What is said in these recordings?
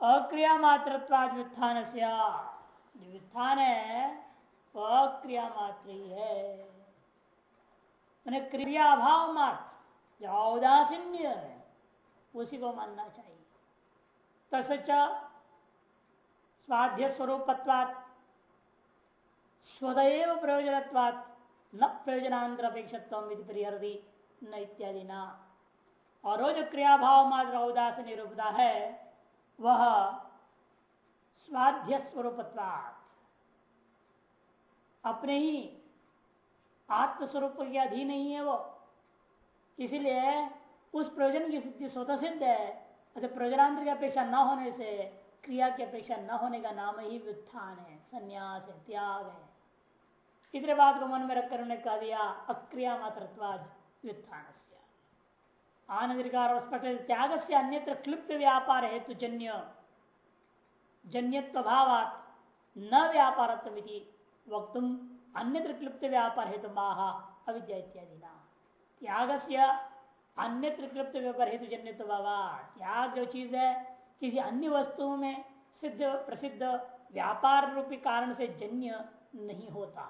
अक्रिया मात्र व्युत्थान से व्युत्थान है। वह अक्रिया मात्र ही है मैंने क्रिया भाव मात्र जो औदासीन्य है। उसी को मानना चाहिए। तसच स्वाध्य स्वरूपत्वात् स्वदेव प्रयोजनत्वात्, न प्रयोजनांतर अपेक्षित परिहरती, न इत्यादि न और जो क्रियाभाव मात्र औदास निरूपता है। वह स्वाध्य स्वरूपत्वात्। अपने ही आत्मस्वरूप के अधीन नहीं है वो। इसलिए उस प्रयोजन की सिद्धि स्वतः सिद्ध है। अतः प्रयोजनांतर की अपेक्षा न होने से, क्रिया की अपेक्षा न होने का नाम ही व्युत्थान है, संन्यास है, त्याग है। इतने बात को मन में रखकर उन्होंने कह दिया, अक्रिया मात्रत्वाद व्युत्थान आनंदकार त्याग से अन्यत्र क्लिप्त व्यापार हेतु जन्य जन्यत्व भावात न व्यापार वक्तुम अन्यत्र क्लिप्त व्यापार हेतु माह अविद्या इत्यादि त्याग से अन्यत्र क्लिप्त व्यापार हेतु जन्यत्व भावा त्याग जो चीज़ है, किसी अन्य वस्तुओं में सिद्ध, प्रसिद्ध व्यापार रूपी कारण से जन्य नहीं होता।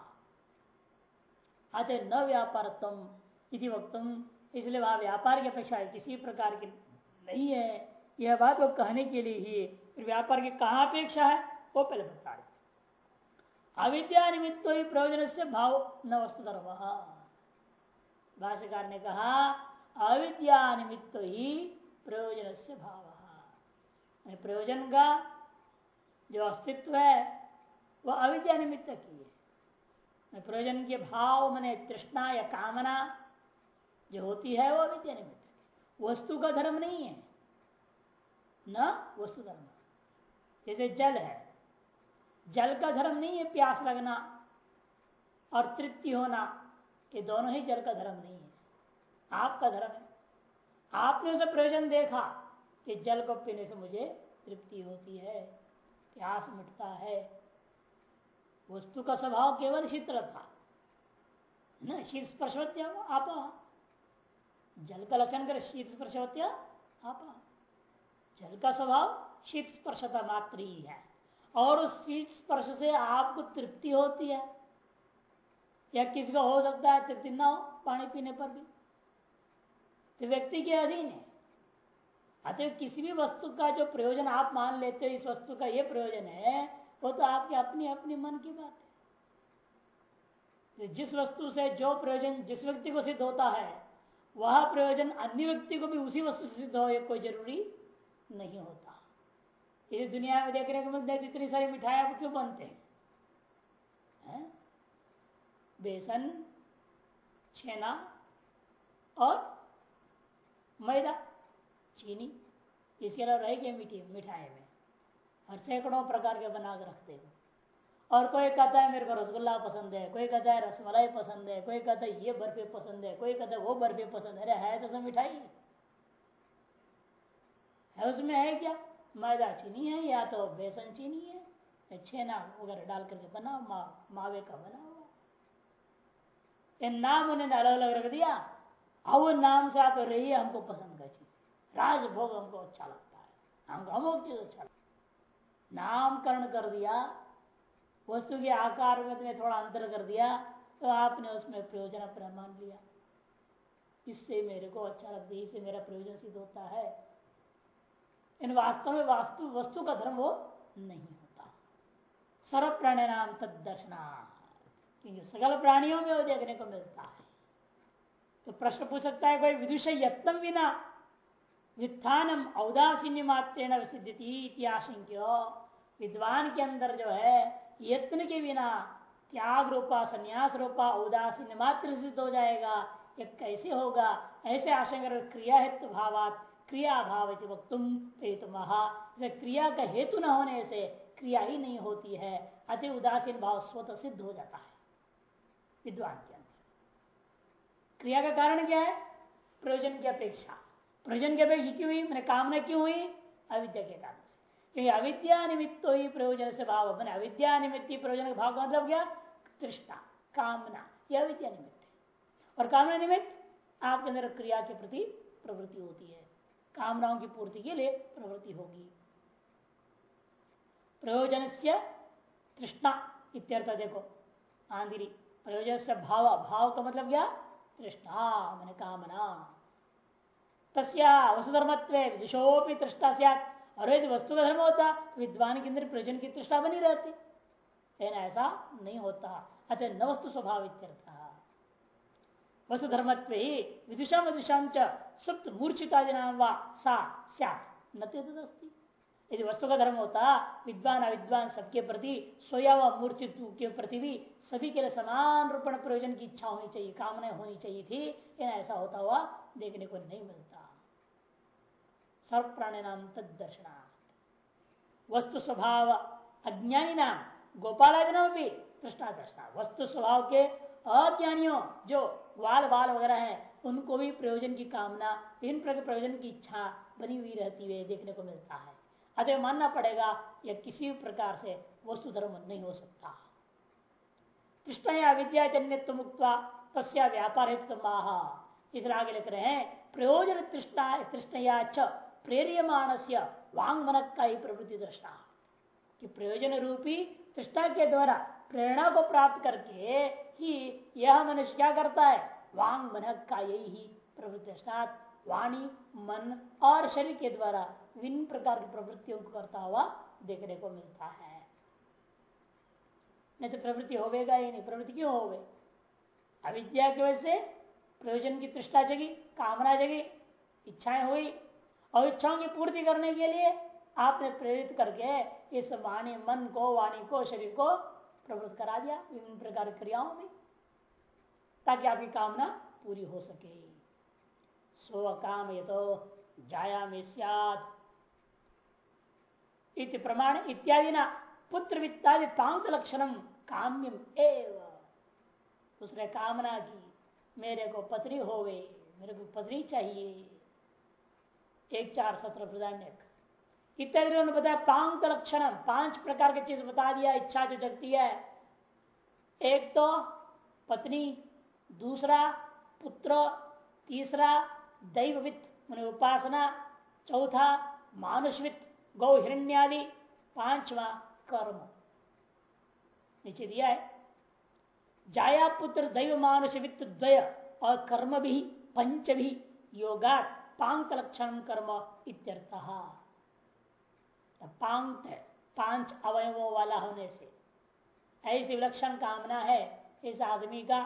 अतः न व्यापारत्म इति वक्तुम इसलिए वहाँ व्यापार की अपेक्षा किसी प्रकार की नहीं है। यह बात वो कहने के लिए ही व्यापार की कहा अपेक्षा है, वो पहले बता रहे अविद्या निमित्त तो ही प्रयोजन से भाव न वस्तु धर्म। भाष्यकार ने कहा, अविद्या निमित्त तो ही प्रयोजन से भाव। प्रयोजन का जो अस्तित्व है वह अविद्या निमित्त की है। प्रयोजन के भाव, मैंने तृष्णा या कामना जो होती है वो अविद्या निमित्त वस्तु का धर्म नहीं है। न वस्तु धर्म। जैसे जल है। जल का धर्म नहीं है प्यास लगना और तृप्ति होना। ये दोनों ही जल का धर्म नहीं है। आपका धर्म है। आपने उसे प्रयोजन देखा कि जल को पीने से मुझे तृप्ति होती है, प्यास मिटता है। वस्तु का स्वभाव केवल शीतल था। ना, शीत स्पर्शवत्य आप। जल का लक्षण कर, शीत स्पर्श होते आप जल का स्वभाव शीत स्पर्शता मात्र ही है। और उस शीत स्पर्श से आपको तृप्ति होती है। या किसी का हो सकता है तृप्ति ना हो, पानी पीने पर भी। तो व्यक्ति के अधीन है। अतः किसी भी वस्तु का जो प्रयोजन आप मान लेते हो, इस वस्तु का ये प्रयोजन है, वो तो आपके अपनी अपनी मन की बात है। जिस वस्तु से जो प्रयोजन, जिस व्यक्ति को सिद्ध होता है वह प्रयोजन अन्य व्यक्ति को भी उसी वस्तु से सिद्ध हो कोई ज़रूरी नहीं होता। इस दुनिया में देखने को मिलता इतनी सारी मिठाइयाँ क्यों बनते हैं? है? बेसन, छेना और मैदा, चीनी, इसके अलावा रहेगी मीठी, मिठाई में। और सैकड़ों प्रकार के बना कर रखते हो। और कोई कहता है मेरे को रसगुल्ला पसंद है कोई कहता है रसमलाई पसंद है कोई कहता है ये बर्फ़ी पसंद है कोई कहता है वो बर्फ़ी पसंद है। अरे है तो सब मिठाई। है उसमें है क्या? मैदा चीनी है या तो बेसन चीनी है? या छेना वगैरह डाल करके बना मा, मावे का बना हुआ नाम उन्होंने अलग अलग रख दिया। अब नाम से आप रही हमको पसंद का चीज़। राजभोग हमको अच्छा लगता है। हमको अमुक चीज़ अच्छा लगता नामकरण कर दिया। वस्तु के आकार में तुमने थोड़ा अंतर कर दिया तो आपने उसमें प्रयोजन अपना मान लिया। इससे मेरे को अच्छा लगता है, इससे मेरा प्रयोजन सिद्ध होता है। इन वास्तव में वास्तु, वस्तु का धर्म वो नहीं होता। सर्व प्राणी नाम तद दर्शना क्योंकि सकल प्राणियों में वो देखने को मिलता है। तो प्रश्न पूछ सकता है, कोई विदुष यत्न बिना वित्थानम औदासीन्य मात्रेण सिद्धि आशंक्य। विद्वान के अंदर जो है यत्न के बिना त्याग रूपा, संन्यास रूपा उदासीन मात्र सिद्ध हो जाएगा। ये कैसे होगा? ऐसे आशंका क्रिया हेतु भावात क्रिया भाव वक्तुम हेतु महा। क्रिया का हेतु न होने से क्रिया ही नहीं होती है। अति उदासीन भाव स्वतः सिद्ध हो जाता है। विद्वान के अंदर। क्रिया का कारण क्या है? प्रयोजन की अपेक्षा। प्रयोजन की अपेक्षा क्यों हुई? मैंने कामना क्यों हुई? अविद्या के कारण। क्योंकि अविद्या निमित्त ही प्रयोजन से भाव मैंने अविद्या निमित्त प्रयोजन का भाव का मतलब क्या? तृष्णा, कामना, यह अविद्या निमित्त है। और कामना निमित्त आपके अंदर क्रिया के प्रति प्रवृत्ति होती है। कामनाओं की पूर्ति के लिए प्रवृत्ति होगी। प्रयोजन से तृष्णा इत्यर्थ देखो, आंधिरी। प्रयोजन से भाव भाव का मतलब क्या? तृष्णा, मन कामना। तस्या, वसुधर्मत्व विदुषोपी तृष्णा सियात। और यदि वस्तु का धर्म होता तो विद्वान के अंदर प्रयोजन की तृष्ठा बनी रहती। लेकिन ऐसा नहीं होता। अतः न वस्तु स्वभाव वस्तु धर्म ही विदुषा विदुषाम सुप्त मूर्छितादिना वा सा न यदि वस्तु का धर्म होता, विद्वान अविद्वान सबके प्रति सोया व मूर्छित के प्रति भी सभी के लिए समान रूपण प्रयोजन की इच्छा होनी चाहिए कामना होनी चाहिए थी ऐसा होता हुआ देखने को नहीं मिलता। सर्व प्राणी नाम तद दर्शनार्थ वस्तु स्वभाव अज्ञानी नाम गोपालादि नाम भी दृष्टा दर्शना वस्तु स्वभाव के अज्ञानियों, जो वाल बाल वगैरह हैं, उनको भी प्रयोजन की कामना, इन प्रकार प्रयोजन की इच्छा बनी हुई रहती है, देखने को मिलता है। अतः मानना पड़ेगा, यह किसी भी प्रकार से वस्तु धर्म नहीं हो सकता। तृष्णया विद्याजन्य मुक्त तस्या व्यापार हेतु इसलिए आगे लिख रहे हैं, प्रयोजन तृष्णा तृष्णया प्रेरियमान से वांग मनक का ही प्रवृत्ति दृष्टा कि प्रयोजन रूपी तृष्णा के द्वारा प्रेरणा को प्राप्त करके ही यह मनुष्य क्या करता है? वांग मनक का यही ही प्रवृत्ति वाणी, मन और शरीर के द्वारा विभिन्न प्रकार की प्रवृत्तियों को करता हुआ देखने को मिलता है। नहीं तो प्रवृत्ति होगा ही नहीं। प्रवृत्ति क्यों हो गई अविद्या की वजह से प्रयोजन की तृष्टा जगी, कामना जगी, इच्छाएँ हुई और इच्छाओं की पूर्ति करने के लिए आपने प्रेरित करके इस वाणी मन को, वाणी को, शरीर को प्रवृत्त करा दिया, विभिन्न प्रकार क्रियाओं में, ताकि आपकी कामना पूरी हो सके। स्व काम ये तो जाया में इति प्रमाण इत्यादि ना पुत्र वित्तादि पांत लक्षणम काम्यम एव। उसने कामना की, मेरे को पत्नी हो गई, मेरे को पत्नी चाहिए। एक चार सत्र प्रधान इत्यादि उन्होंने बताया पांत लक्षण पाँच प्रकार की चीज़ बता दिया, इच्छा जो जगती है। एक तो पत्नी, दूसरा पुत्र, तीसरा दैववित, मैंने उपासना, चौथा मानुषवित, गौ हिरण्यादि, पांचवा कर्म। नीचे दिया है, जाया पुत्र, दैव मानुष वित्त द्वय और कर्म भी, पंच भी योगा पांत लक्षण कर्म इत्यर्थ। पांत है पाँच अवयवों वाला होने से। ऐसी विलक्षण कामना है, इस आदमी का।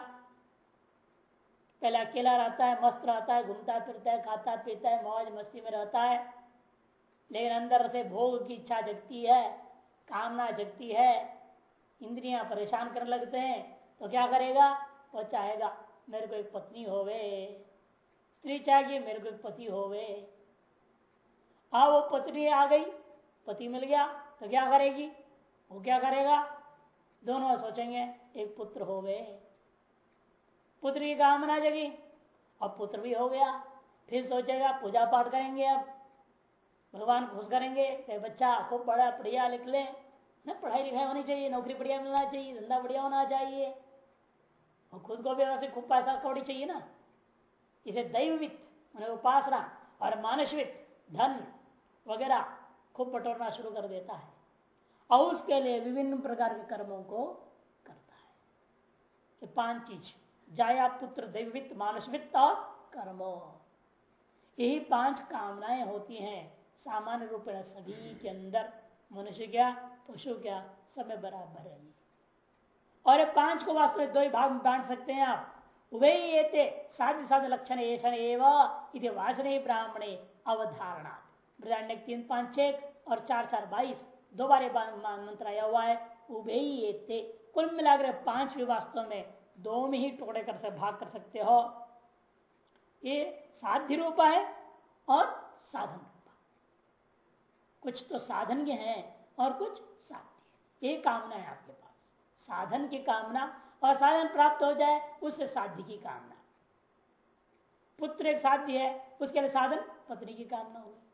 पहले अकेला रहता है, मस्त रहता है, घूमता फिरता है, खाता पीता है, मौज मस्ती में रहता है। लेकिन अंदर से भोग की इच्छा जगती है, कामना जगती है। इंद्रियाँ परेशान करने लगते हैं तो क्या करेगा? वो चाहेगा, मेरे को एक पत्नी होवे। स्त्री चाहिए, मेरे को पति होवे। आ वो पत्नी आ गई, पति मिल गया तो क्या करेगी? वो क्या करेगा? दोनों सोचेंगे, एक पुत्र हो गए पुत्र की कामना जगी, अब पुत्र भी हो गया, फिर सोचेगा पूजा पाठ करेंगे अब। भगवान खुश करेंगे कि बच्चा, खूब बड़ा बढ़िया लिख ले। ना पढ़ाई लिखाई होनी चाहिए, नौकरी बढ़िया मिलना चाहिए, धंधा बढ़िया होना चाहिए। और खुद को भी वैसे खूब पैसा कौड़ी चाहिए ना। इसे दैववित उपासना और मानसवित, धन वगैरह खूब बटोरना शुरू कर देता है। और उसके लिए विभिन्न प्रकार के कर्मों को करता है। ये पाँच चीज़। जाया पुत्र दैववित मानसवित्त और कर्मो। यही पाँच कामनाएँ होती हैं सामान्य रूप में सभी के अंदर। मनुष्य क्या, पशु क्या सब में बराबर है। और ये पाँच को वास्तव में दो ही भाग में बांट सकते हैं आप। उभय ये साध लक्षण ऐसा एवं वासने ब्राह्मणे अवधारणा। बृदारण्य तीन, पाँच छह और चार चार, बाईस। दो बार मंत्र आया हुआ है उभय ये कुल मिलाकर पाँच भी वास्तव में दो में ही टुकड़े कर भाग कर सकते हो। ये साध्य रूपा है और साधन कुछ तो साधन के हैं और कुछ साध्य। ये कामना है आपके पास। साधन की कामना और साधन प्राप्त हो जाए, उससे साध्य की कामना। पुत्र एक साध्य है, उसके लिए साधन पत्नी की कामना होगी।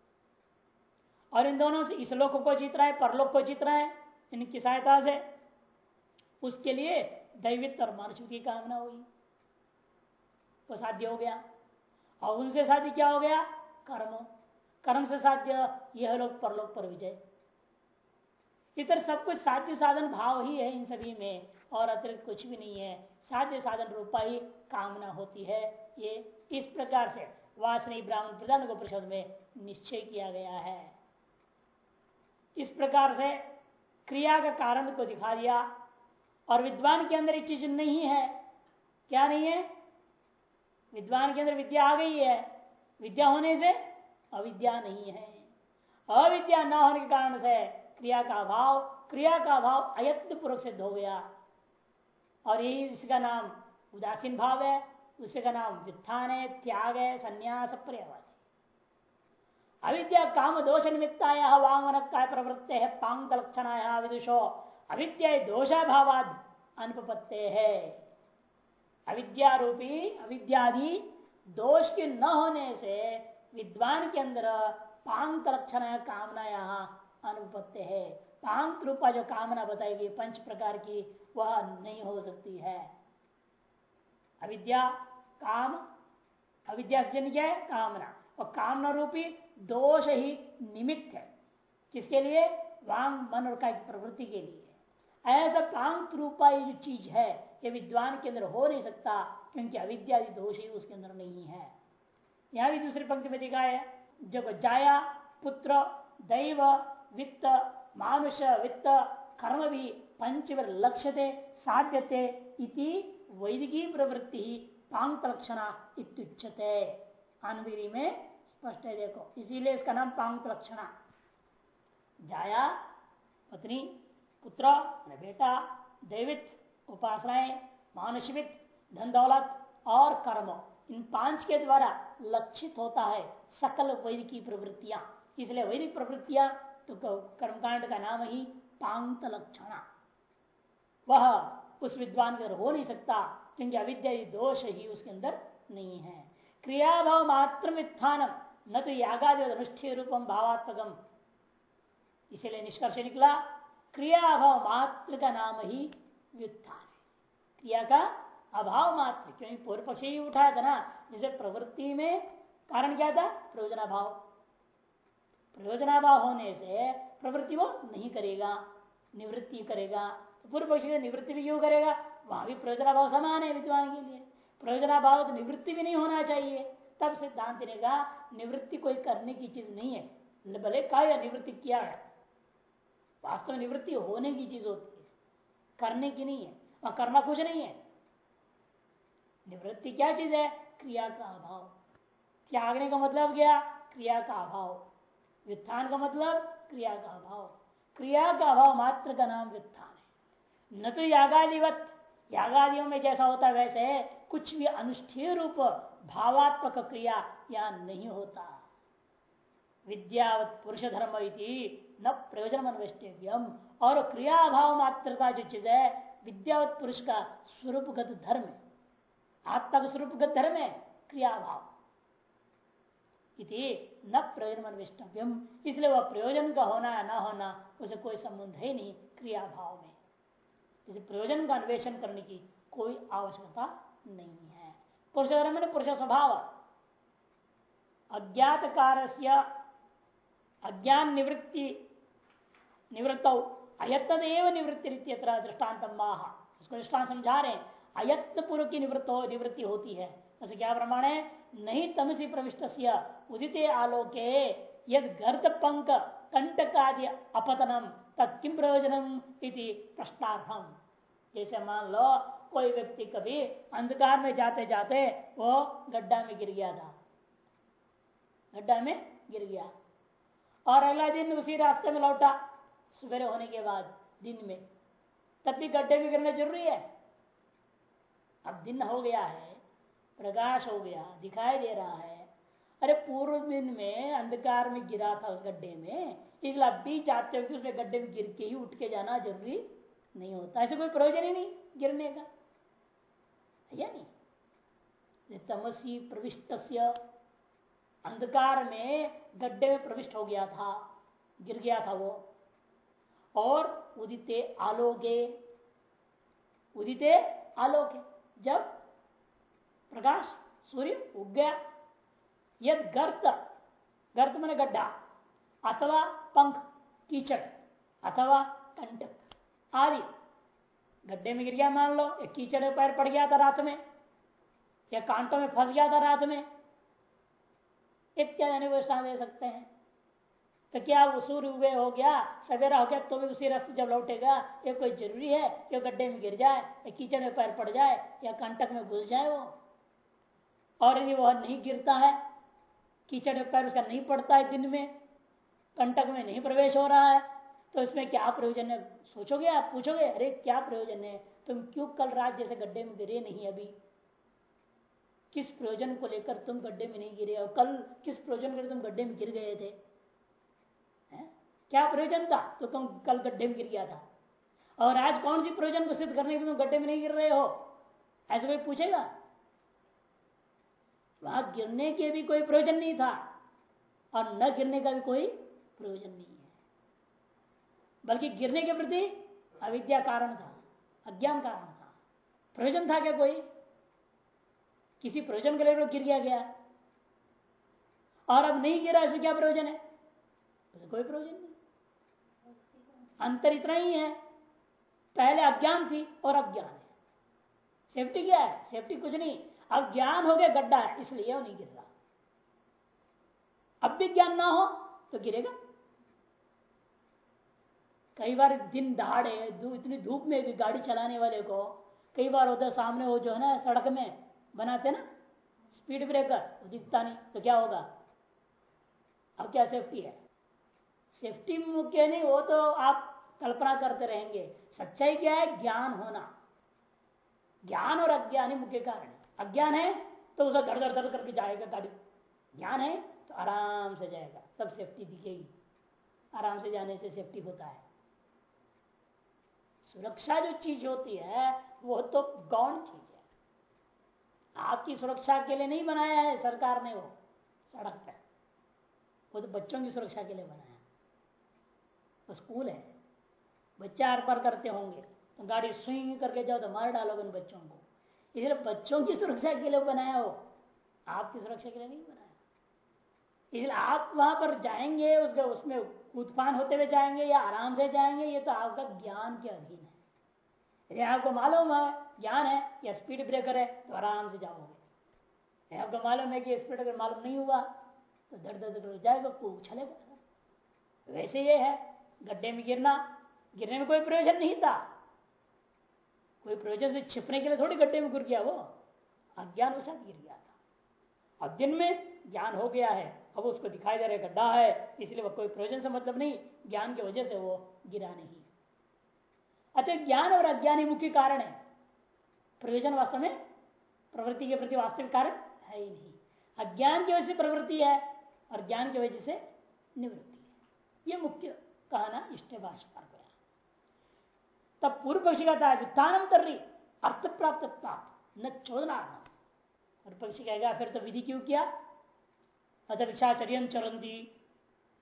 और इन दोनों से इस लोक को जीत रहा है, परलोक को जीत रहा है, इनकी सहायता से उसके लिए दैवित और मानसिक की कामना हुई वो साध्य हो गया। और उनसे साध्य क्या हो गया? कर्म। कर्म से साध्य यह लोग परलोक पर विजय। इतर सब कुछ साध्य साधन भाव ही है इन सभी में। और अतिरिक्त कुछ भी नहीं है। साध्य साधन रूपा ही कामना होती है। ये इस प्रकार से वासनी ब्राह्मण प्रधान परिषद में निश्चय किया गया है। इस प्रकार से क्रिया का कारण को दिखा दिया और विद्वान के अंदर एक चीज़ नहीं है। क्या नहीं है? विद्वान के अंदर विद्या आ गई है। विद्या होने से अविद्या नहीं है। अविद्या न होने के कारण से क्रिया का अभाव, क्रिया का अभाव अयत्न पूर्वक सिद्ध हो गया। और यही इसका नाम उदासीन भाव है, उसी का नाम वित्थान है, त्याग है, संन्यास पर्यावाची। अविद्या काम दोष निमित्ताया वांगन का प्रवृत्ति है पांग लक्षणाया विदुषो। अविद्या दोषाभावाद अनुपत्ते है। अविद्या रूपी अविद्यादि दोष के न होने से विद्वान के अंदर पांग लक्षण कामना यहाँ अनुपत्ति है। पांग रूपा जो कामना बताएगी पंच प्रकार की वह नहीं हो सकती है। अविद्या काम, अविद्या से जन क्या है? कामना। और कामना रूपी दोष ही निमित्त है। किसके लिए? वांग, मन और का प्रवृत्ति के लिए। ऐसा कांत रूपा ये जो चीज़ है, ये विद्वान के अंदर हो नहीं सकता, क्योंकि अविद्या दोष ही उसके अंदर नहीं है। यहाँ भी दूसरी पंक्ति में दिखाया है, जब जाया पुत्र, दैव, वित्त, मानुष, वित्त, कर्म भी पंचवर लक्ष्यते साध्यते इति वैदिकी प्रवृत्ति पांत लक्षणा इत्युच्यते आनंदगिरी में स्पष्ट है देखो इसीलिए इसका नाम पांत लक्षणा जाया पत्नी पुत्र बेटा दैवित उपासनाएँ मानुषवित धन दौलत और कर्म इन पाँच के द्वारा लक्षित होता है सकल वैदिकी प्रवृत्तियाँ इसलिए वैदिक प्रवृत्तियाँ तो कर्मकांड का नाम ही पांत लक्षणा वह उस विद्वान के हो नहीं सकता, क्योंकि अविद्या दोष ही उसके अंदर नहीं है। क्रियाभाव मात्र वित्थान न तो यागादि अनुष्ठीय रूपम भावात्मकम। इसीलिए निष्कर्ष निकला, क्रियाभाव मात्र का नाम ही व्युत्थान क्रिया का अभाव मात्र, क्योंकि पूर्व पक्ष ही उठाया था ना, जिसे प्रवृत्ति में कारण क्या था? प्रयोजनाभाव। प्रयोजनाभाव होने से प्रवृत्ति वो नहीं करेगा, निवृत्ति करेगा। पूर्व पक्ष निवृत्ति भी क्यों करेगा? वहाँ भी प्रयोजनाभाव समान है विद्वान के लिए। प्रयोजनाभाव तो निवृत्ति भी नहीं होना चाहिए। तब सिद्धांत ने कहा, निवृत्ति कोई करने की चीज़ नहीं है। भले का निवृत्ति किया है, वास्तव में निवृत्ति होने की चीज़ होती है। करने की नहीं है, वहाँ करना कुछ नहीं है। निवृत्ति क्या चीज़ है? क्रिया का अभाव। त्यागने का मतलब क्या? क्रिया का अभाव। व्युत्थान का मतलब क्रिया का अभाव। क्रिया का अभाव मात्र का नाम व्युत्थान। न तो यागादिवत। यागादियों में जैसा होता वैसे कुछ भी अनुष्ठेय रूप, भावात्मक क्रिया या नहीं होता। विद्यावत पुरुष धर्म न प्रयोजन अनुष्ठेव्यम और क्रिया भाव मात्रता जो चीज़ है, विद्यावत पुरुष का स्वरूपगत धर्म है। आत्मा का स्वरूपगत धर्म है, क्रियाभाव। न प्रयोजन अन्वेष्टव्यम इसलिए वह प्रयोजन का होना या ना होना, उसे कोई संबंध है नहीं क्रियाभाव में। इसे प्रयोजन का अन्वेषण करने की कोई आवश्यकता नहीं है। पुरुष धर्म पुरुष स्वभाव। अज्ञात कार्य अज्ञान निवृत्ति निवृत्त अयत्त निवृत्ति रीति दृष्टांत माह उसको दृष्टान समझा रहे अयत्न पूर्व की निवृत्त हो निवृत्ति होती है। ऐसे क्या प्रमाण है? नहीं तमसी प्रविष्ट उदित आलोके, यद गर्त पंक कंटकादि अपतनम। तत्म प्रयोजनम इति प्रश्नार्थम। जैसे मान लो, कोई व्यक्ति कभी अंधकार में जाते जाते वो गड्ढा में गिर गया था। गड्ढा में गिर गया। और अगला दिन उसी रास्ते में लौटा, सवेरे होने के बाद, दिन में। तब भी गड्ढे में गिरना ज़रूरी है। अब दिन हो गया है, प्रकाश हो गया, दिखाई दे रहा है। अरे पूर्व दिन में अंधकार में गिरा था उस गड्ढे में इसलिए अब भी चाहते हो कि उसमें गड्ढे में गिर के ही उठ के जाना ज़रूरी नहीं होता। ऐसे कोई प्रयोजन ही नहीं गिरने का। या नहीं। तमसी प्रविष्ट अंधकार में गड्ढे में प्रविष्ट हो गया था, गिर गया था वो। और उदिते आलोके उदिते आलोके, जब प्रकाश, सूर्य उग गया यद गर्त गर्त मैंने गड्ढा, अथवा पंख, कीचड़, अथवा कंटक आदि। गड्ढे में गिर गया मान लो या कीचड़ में पैर पड़ गया था रात में, या कांटों में फंस गया था रात में, इत्यादि अनिवेशना दे सकते हैं। तो क्या वो सूर्य उगे हो गया, सवेरा हो गया तो भी उसी रास्ते जब लौटेगा, ये कोई ज़रूरी है कि गड्ढे में गिर जाए, या कीचड़ में पैर पड़ जाए, या कंटक में घुस जाए वो? और यदि वह नहीं गिरता है कीचड़ पैर उसका नहीं पड़ता है दिन में। कंटक में नहीं प्रवेश हो रहा है। तो इसमें क्या प्रयोजन है? सोचोगे आप? पूछोगे, अरे, क्या प्रयोजन है? तुम क्यों कल रात जैसे गड्ढे में गिरे नहीं अभी? किस प्रयोजन को लेकर तुम गड्ढे में नहीं गिरे? और कल किस प्रयोजन कर तुम गड्ढे में गिर गए थे? है? क्या प्रयोजन था? तो तुम कल गड्ढे में गिर गया था। और आज कौन सी प्रयोजन को सिद्ध करने के तुम गड्ढे में नहीं गिर रहे हो? ऐसा कोई पूछेगा? वहाँ गिरने के भी कोई प्रयोजन नहीं था और न गिरने का भी कोई प्रयोजन नहीं है। बल्कि गिरने के प्रति अविद्या कारण था, अज्ञान कारण था। प्रयोजन था क्या कोई? किसी प्रयोजन के लिए गिर गया गया। और अब नहीं गिरा, इसमें क्या प्रयोजन है? तो कोई प्रयोजन नहीं। अंतर इतना ही है। पहले अज्ञान थी और अज्ञान है। सेफ्टी क्या है? सेफ्टी कुछ नहीं। अब ज्ञान हो गया, गड्ढा है, इसलिए वो नहीं गिर रहा। अब भी ज्ञान ना हो तो गिरेगा। कई बार दिन दहाड़े इतनी धूप में भी गाड़ी चलाने वाले को, कई बार होता सामने वो जो है ना, सड़क में बनाते ना, स्पीड ब्रेकर दिखता नहीं तो क्या होगा? अब क्या सेफ्टी है? सेफ्टी मुख्य नहीं, वो तो आप कल्पना करते रहेंगे। सच्चाई क्या है? ज्ञान होना। ज्ञान और अज्ञान ही मुख्य कारण है। अज्ञान है तो उसे धड़ धड़ धड़ करके जाएगा गाड़ी। ज्ञान है तो आराम से जाएगा। तब सेफ्टी दिखेगी। आराम से जाने से सेफ्टी होता है। सुरक्षा जो चीज़ होती है, वो तो गौण चीज़ है। आपकी सुरक्षा के लिए नहीं बनाया है सरकार ने वो सड़क पर वो तो बच्चों की सुरक्षा के लिए बनाया वो स्कूल है। बच्चे आर पार करते होंगे। तो गाड़ी स्विंग करके जाओ तो मार डालोगे उन बच्चों को। इसलिए बच्चों की सुरक्षा के लिए बनाया हो, आपकी सुरक्षा के लिए नहीं बनाया। इसलिए आप वहाँ पर जाएँगे, उसके, उसमें उत्पान होते हुए जाएँगे या आराम से जाएँगे, ये तो आपका ज्ञान के अधीन है। यदि आपको मालूम है, ज्ञान है, या स्पीड ब्रेकर है तो आराम से जाओगे। आपको मालूम है कि स्पीड ब्रेकर मालूम नहीं हुआ तो दर्द दर्द जाएगा उछलेगा वैसे ये है, गड्ढे में गिरना, गिरने में कोई प्रयोजन नहीं था। कोई प्रयोजन से छिपने के लिए थोड़ी गड्ढे में गिर गया वो। अज्ञान वसात गिर गया था। अब दिन में ज्ञान हो गया है, अब उसको दिखाई दे रहा है गड्ढा है, इसलिए वो कोई प्रयोजन से मतलब नहीं, ज्ञान की वजह से वो गिरा नहीं अतः ज्ञान और अज्ञान ही मुख्य कारण है। प्रयोजन वास्तव में प्रवृत्ति के प्रति वास्तविक कारण है ही नहीं। अज्ञान की वजह से प्रवृत्ति है और ज्ञान की वजह से निवृत्ति है। ये मुख्य कहना इष्ट भाषा तब पूर्व पक्षी का था व्युत्थान तर्री, अर्थ प्राप्त न चोदना पूर्व पक्षी कहेगा, फिर तो विधि क्यों किया? अतः विषाचर्य चरंती,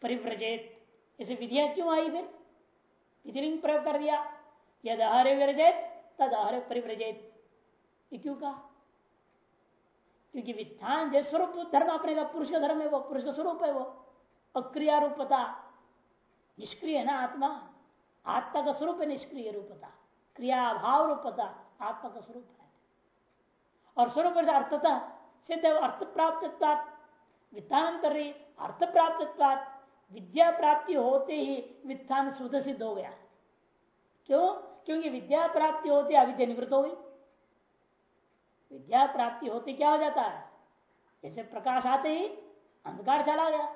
परिव्रजेत। ऐसे विधियाँ क्यों आई फिर? विधिलिंग प्रयोग कर दिया। यद अहरे विरजेत तद अहरे परिव्रजेत। क्यों कहा? क्योंकि वित्थान जैसे स्वरूप, धर्म अपने का पुरुष का धर्म है वो, पुरुष का स्वरूप है वो। अक्रिया रूपता निष्क्रिय है ना आत्मा। आत्मा का स्वरूप है, निष्क्रिय रूपता। क्रियाभाव रूपता आत्मा का स्वरूप है। और स्वरूप से अर्थता सिद्ध अर्थ प्राप्त वित्थान कर अर्थ प्राप्त विद्या प्राप्ति होते ही वित्थान शुद्ध सिद्ध हो गया। क्यों? क्योंकि विद्या प्राप्ति होते अविद्या निवृत्त हो गई। विद्या प्राप्ति होते क्या हो जाता है? जैसे प्रकाश आते ही अंधकार चला गया।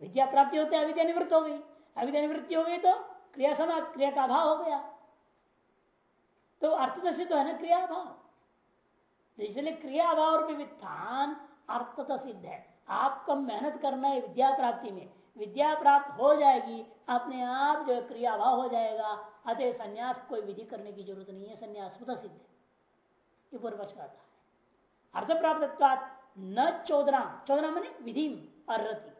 विद्या प्राप्ति होते अविद्या निवृत्त हो गई। अविद्या निवृत्ति हो गई तो क्रिया समाज क्रिया का अभाव हो गया। तो अर्थ सिद्ध तो है ना क्रिया भाव इसलिए क्रिया अभाव और वित्थान अर्थता सिद्ध है। आपको मेहनत करना है विद्या प्राप्ति में। विद्या प्राप्त हो जाएगी, अपने आप जो क्रिया भाव हो जाएगा। अतः संन्यास कोई विधि करने की ज़रूरत नहीं है, संन्यास सिद्ध है। ये पूर्वच कहता है। अर्थ प्राप्त न चौदना चौदना मैंने विधि अर्ति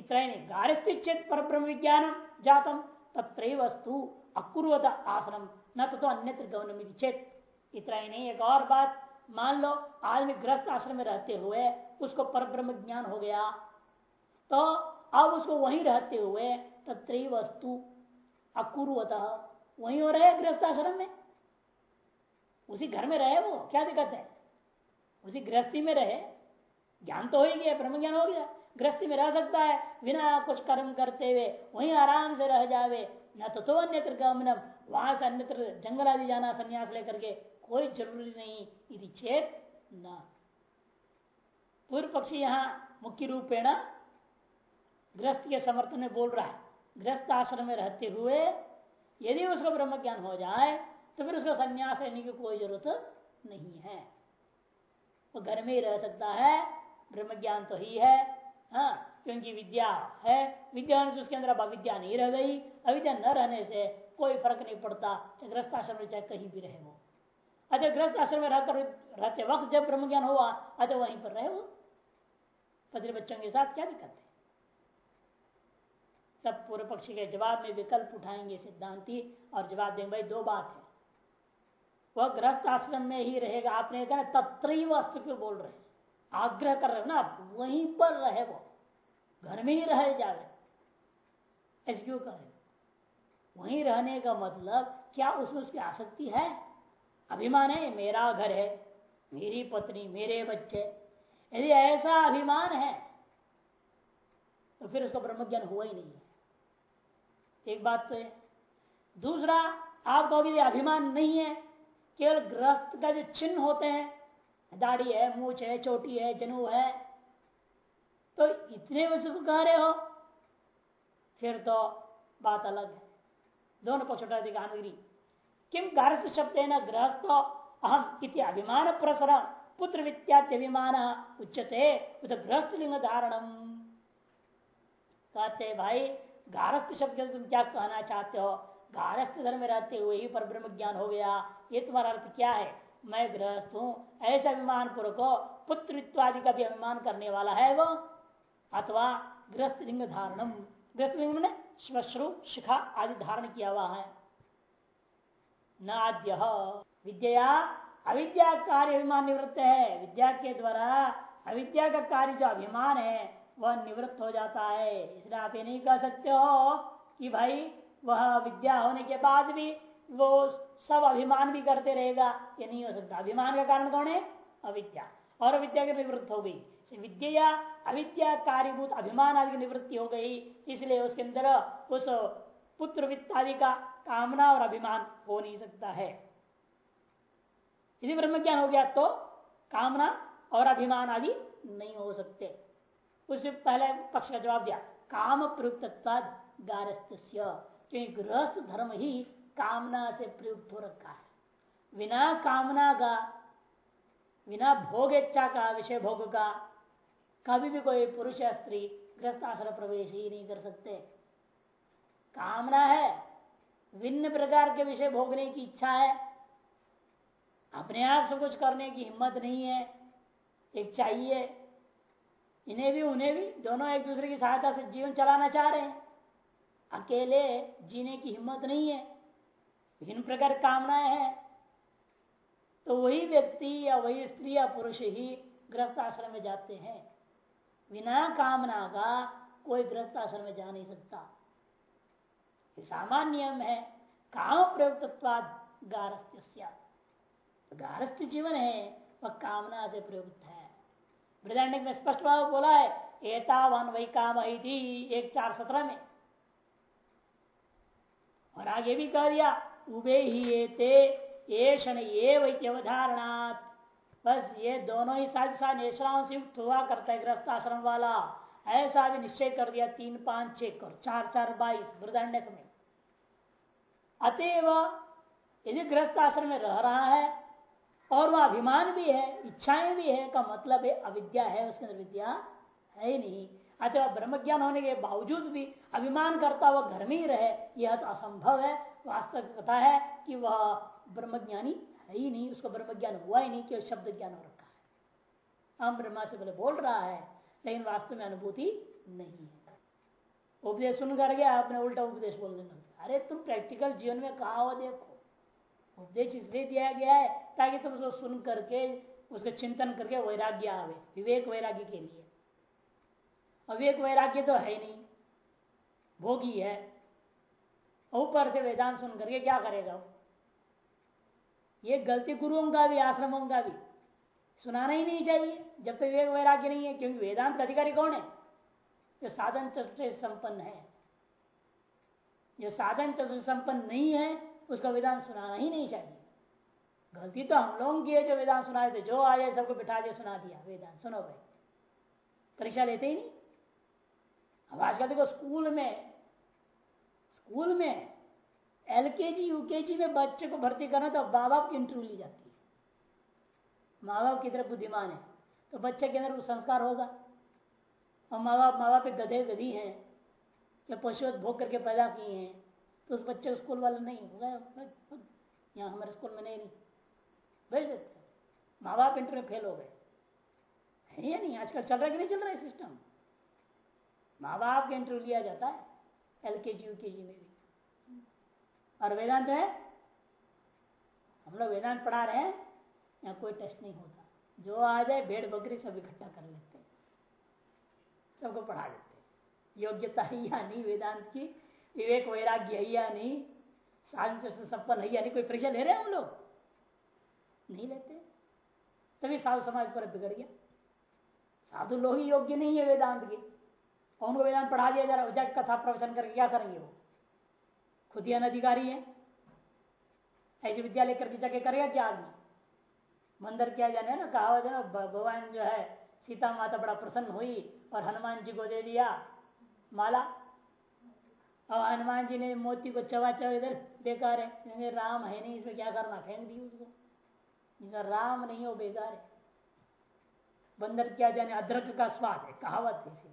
इतना नहीं गारस्थि चेत पर ब्रह्म विज्ञान जातम तत्र वस्तु अकुर्वत आसनम न तो, तो अन्यत्र गौनमिति चेत। इतना ही नहीं एक और बात मान लो आदमी ग्रस्त आश्रम में रहते हुए उसको पर ब्रह्म ज्ञान हो गया तो अब उसको वहीं रहते हुए तत्री वस्तु अकुर्वत वहीं हो रहे गृहस्थ आश्रम में। उसी घर में रहे वो क्या दिक्कत है? उसी गृहस्थी में रहे ज्ञान तो हो ही गया ब्रह्म ज्ञान हो गया। गृहस्थी में रह सकता है बिना कुछ कर्म करते हुए वहीं आराम से रह जावे। न तो, तो अन्यत्र गमनम वहाँ से अन्यत्र जंगल आदि जाना संन्यास लेकर के कोई ज़रूरी नहीं यदि चेत न। पूर्व पक्षी यहाँ मुख्य रूपेण गृहस्थ के समर्थन में बोल रहा है। ग्रस्त आश्रम में रहते हुए यदि उसको ब्रह्म ज्ञान हो जाए तो फिर उसको संन्यास लेने की कोई ज़रूरत नहीं है। वो घर में ही रह सकता है ब्रह्म ज्ञान तो ही है हाँ क्योंकि विद्या है, विद्या से उसके अंदर अब अविद्या नहीं रह गई। अविद्या न रहने से कोई फ़र्क नहीं पड़ता ग्रस्त आश्रम में चाहे कहीं भी रहे वो। अच्छा ग्रस्त आश्रम में रहकर रहते वक्त जब ब्रह्म ज्ञान हुआ अच्छा वहीं पर रहे वो। पत्र बच्चों के साथ क्या दिक्कत है? तब पूर्व पक्षी के जवाब में विकल्प उठाएँगे सिद्धांति और जवाब देंगे, भाई, दो बात है। वह ग्रस्त आश्रम में ही रहेगा। आपने कहा तत्र अस्त्र क्यों बोल रहे आग्रह कर रहे हो ना, आप वहीं पर रहे वो। घर में ही रह जावे। ऐसे क्यों कह रहे वहीं रहने का मतलब क्या उसमें उसकी आसक्ति है? अभिमान है, मेरा घर है, मेरी पत्नी, मेरे बच्चे। यदि ऐसा अभिमान है तो फिर उसका ब्रह्मज्ञान हुआ ही नहीं है। एक बात तो है। दूसरा, आप कहोगे अभिमान नहीं है, केवल ग्रस्त का जो चिन्ह होते हैं दाढ़ी है, मूछ है, चोटी है जनु है। तो इतने में उसको कह रहे हो? फिर तो बात अलग है। दोनों पक्ष उठागिरी किम गारस्थ शब्द है ना गृहस्थ अहम इति अभिमान प्रसर। पुत्र वित्याभिमान उच्चते गृहस्थ लिंग धारणम। कहते भाई, गारस्थ शब्द तुम क्या कहना चाहते हो? गारस्थ धर्म रहते हुए ही पर ब्रह्म ज्ञान हो गया। ये तुम्हारा अर्थ क्या है? मैं गृहस्थ हूँ। ऐसे अभिमान पूर्वक पुत्र इत्यादि का भी अभिमान करने वाला है वो अथवा गृहस्थ लिंग धारणम गृहस्थ लिंग ने श्मश्रु शिखा आदि धारण किया हुआ है। नाद्य। विद्या, अविद्या कार्य अभिमान निवृत्त है। विद्या के द्वारा अविद्या का कार्य जो अभिमान है, वह निवृत्त हो जाता है। इसलिए आप ये नहीं कह सकते हो कि भाई वह विद्या होने के बाद भी वो सब अभिमान भी करते रहेगा, ये नहीं हो सकता। अभिमान का कारण कौन है? अविद्या। और अविद्या की निवृत्त हो गई। विद्या अविद्या कार्यभूत अभिमान आदि की निवृत्ति हो गई। इसलिए उसके अंदर उस पुत्र वित्त आदि का कामना और अभिमान हो नहीं सकता है। यदि ब्रह्म ज्ञान हो गया तो कामना और अभिमान आदि नहीं हो सकते। उससे पहले पक्ष का जवाब दिया, काम प्रयुक्त गृहस्थ धर्म ही कामना से प्रयुक्त हो रखा है। बिना कामना का, बिना भोग इच्छा का, विषय भोग का, कभी भी कोई पुरुष या स्त्री ग्रस्त आश्रम प्रवेश ही नहीं कर सकते। कामना है भिन्न प्रकार के विषय भोगने की इच्छा है। अपने आप से कुछ करने की हिम्मत नहीं है, एक चाहिए। इन्हें भी, उन्हें भी, दोनों एक दूसरे की सहायता से जीवन चलाना चाह रहे हैं। अकेले जीने की हिम्मत नहीं है। भिन्न प्रकार कामनाएँ हैं। तो वही व्यक्ति या वही स्त्री या पुरुष ही ग्रस्त आश्रम में जाते हैं। बिना कामना का कोई ग्रस्त आश्रम में जा नहीं सकता। सामान्य नियम है। काम प्रयुक्त गारस्थ्य गारस्थ जीवन है, वह कामना से प्रयुक्त है। बृदारण्य में स्पष्ट भाव बोला है, एतावन वही काम थी एक चार सत्रह में। और आगे भी कह दिया उबे ही ते एषण ये बस ये दोनों ही साथ साथ नेशराओं से युक्त हुआ, करता है ग्रस्त आश्रम वाला। ऐसा भी निश्चय कर दिया, तीन, पाँच, छह, और चार चार, बाईस वृदाण्यक में। अतएव, यदि ग्रस्त आश्रम में रह रहा है, और वह अभिमान भी है, इच्छाएँ भी है, का मतलब है अविद्या है, उसके अंदर विद्या है ही नहीं। अतः ब्रह्म ज्ञान होने के बावजूद भी अभिमान करता हुआ घर में ही रहे, यह तो असंभव है। वास्तव कथा है कि वह ब्रह्मज्ञानी है ही नहीं, उसको ब्रह्म ज्ञान हुआ ही नहीं कि शब्द ज्ञान हो रखा है। हम ब्रह्मा से पहले बोल रहा है, लेकिन वास्तव में अनुभूति नहीं है। उपदेश सुन कर गया, आपने उल्टा उपदेश बोल देना। अरे तुम प्रैक्टिकल जीवन में कहा हो, देखो। उपदेश इसलिए दिया गया है ताकि तुम उसको सुन करके, उसका चिंतन करके वैराग्य आवे, विवेक वैराग्य के लिए। अविवेक वैराग्य तो है नहीं। भोगी है ऊपर से वेदांत सुन करके क्या करेगा वो? ये गलती गुरुओं का भी, आश्रमों का भी। सुनाना ही नहीं चाहिए, जब तक विवेक वैराग्य नहीं है, क्योंकि वेदांत का अधिकारी कौन है? जो साधन चतुर्थ संपन्न है। जो साधन चतुर्थ संपन्न नहीं है, उसका वेदांत सुनाना ही नहीं चाहिए। गलती तो हम लोगों की है जो वेदांत सुनाए थे, जो आ जाए सबको बिठा दिया सुना दिया। वेदांत, सुनो भाई। परीक्षा लेते ही नहीं। अब आजकल देखो स्कूल में स्कूल में एलकेजी, यूकेजी में बच्चे को भर्ती करना तो माँ बाप की इंटरव्यू ली जाती है। माँ बाप की तरफ़ बुद्धिमान है तो बच्चे के अंदर संस्कार होगा। और माँ बाप माँ बाप गधे गधी हैं, या पशु भोग करके पैदा किए हैं तो उस बच्चे स्कूल वाले नहीं होगा। यहाँ हमारे स्कूल में नहीं नहीं। भेज देते माँ बाप इंटरव्यू फेल हो गए। है या नहीं? आजकल चल रहा है कि नहीं चल रहा है सिस्टम माँ बाप का इंटरव्यू लिया जाता है। एल के जी यू के जी में भी। और वेदांत है, हम लोग वेदांत पढ़ा रहे हैं, यहाँ कोई टेस्ट नहीं होता। जो आ जाए, भेड़ बकरी सब इकट्ठा कर लेते हैं। सबको पढ़ा देते योग्यता है या नहीं वेदांत की? विवेक वैराग्य है या नहीं? साधन से संपन्न है या नहीं? कोई परीक्षा ले रहे हैं हम लोग? नहीं लेते तभी साधु समाज पर बिगड़ गया। साधु लोग ही योग्य नहीं है वेदांत के। उनको वेदांत पढ़ा दिया जा रहा है कथा प्रवचन करके क्या करेंगे वो? खुद ही अनधिकारी है। ऐसे विद्यालय करके जाके करेगा क्या आदमी? मंदिर किया जाने ना, कहावत है ना भगवान जो है, सीता माता बड़ा प्रसन्न हुई और हनुमान जी को दे दिया माला। और हनुमान जी ने मोती को चवा चवा इधर बेकार है। राम है नहीं, इसमें क्या करना? फेंक दी उसको। जिसमें राम नहीं हो, बेकार है। बंदर क्या जाने, अदरक का स्वाद है, कहावत है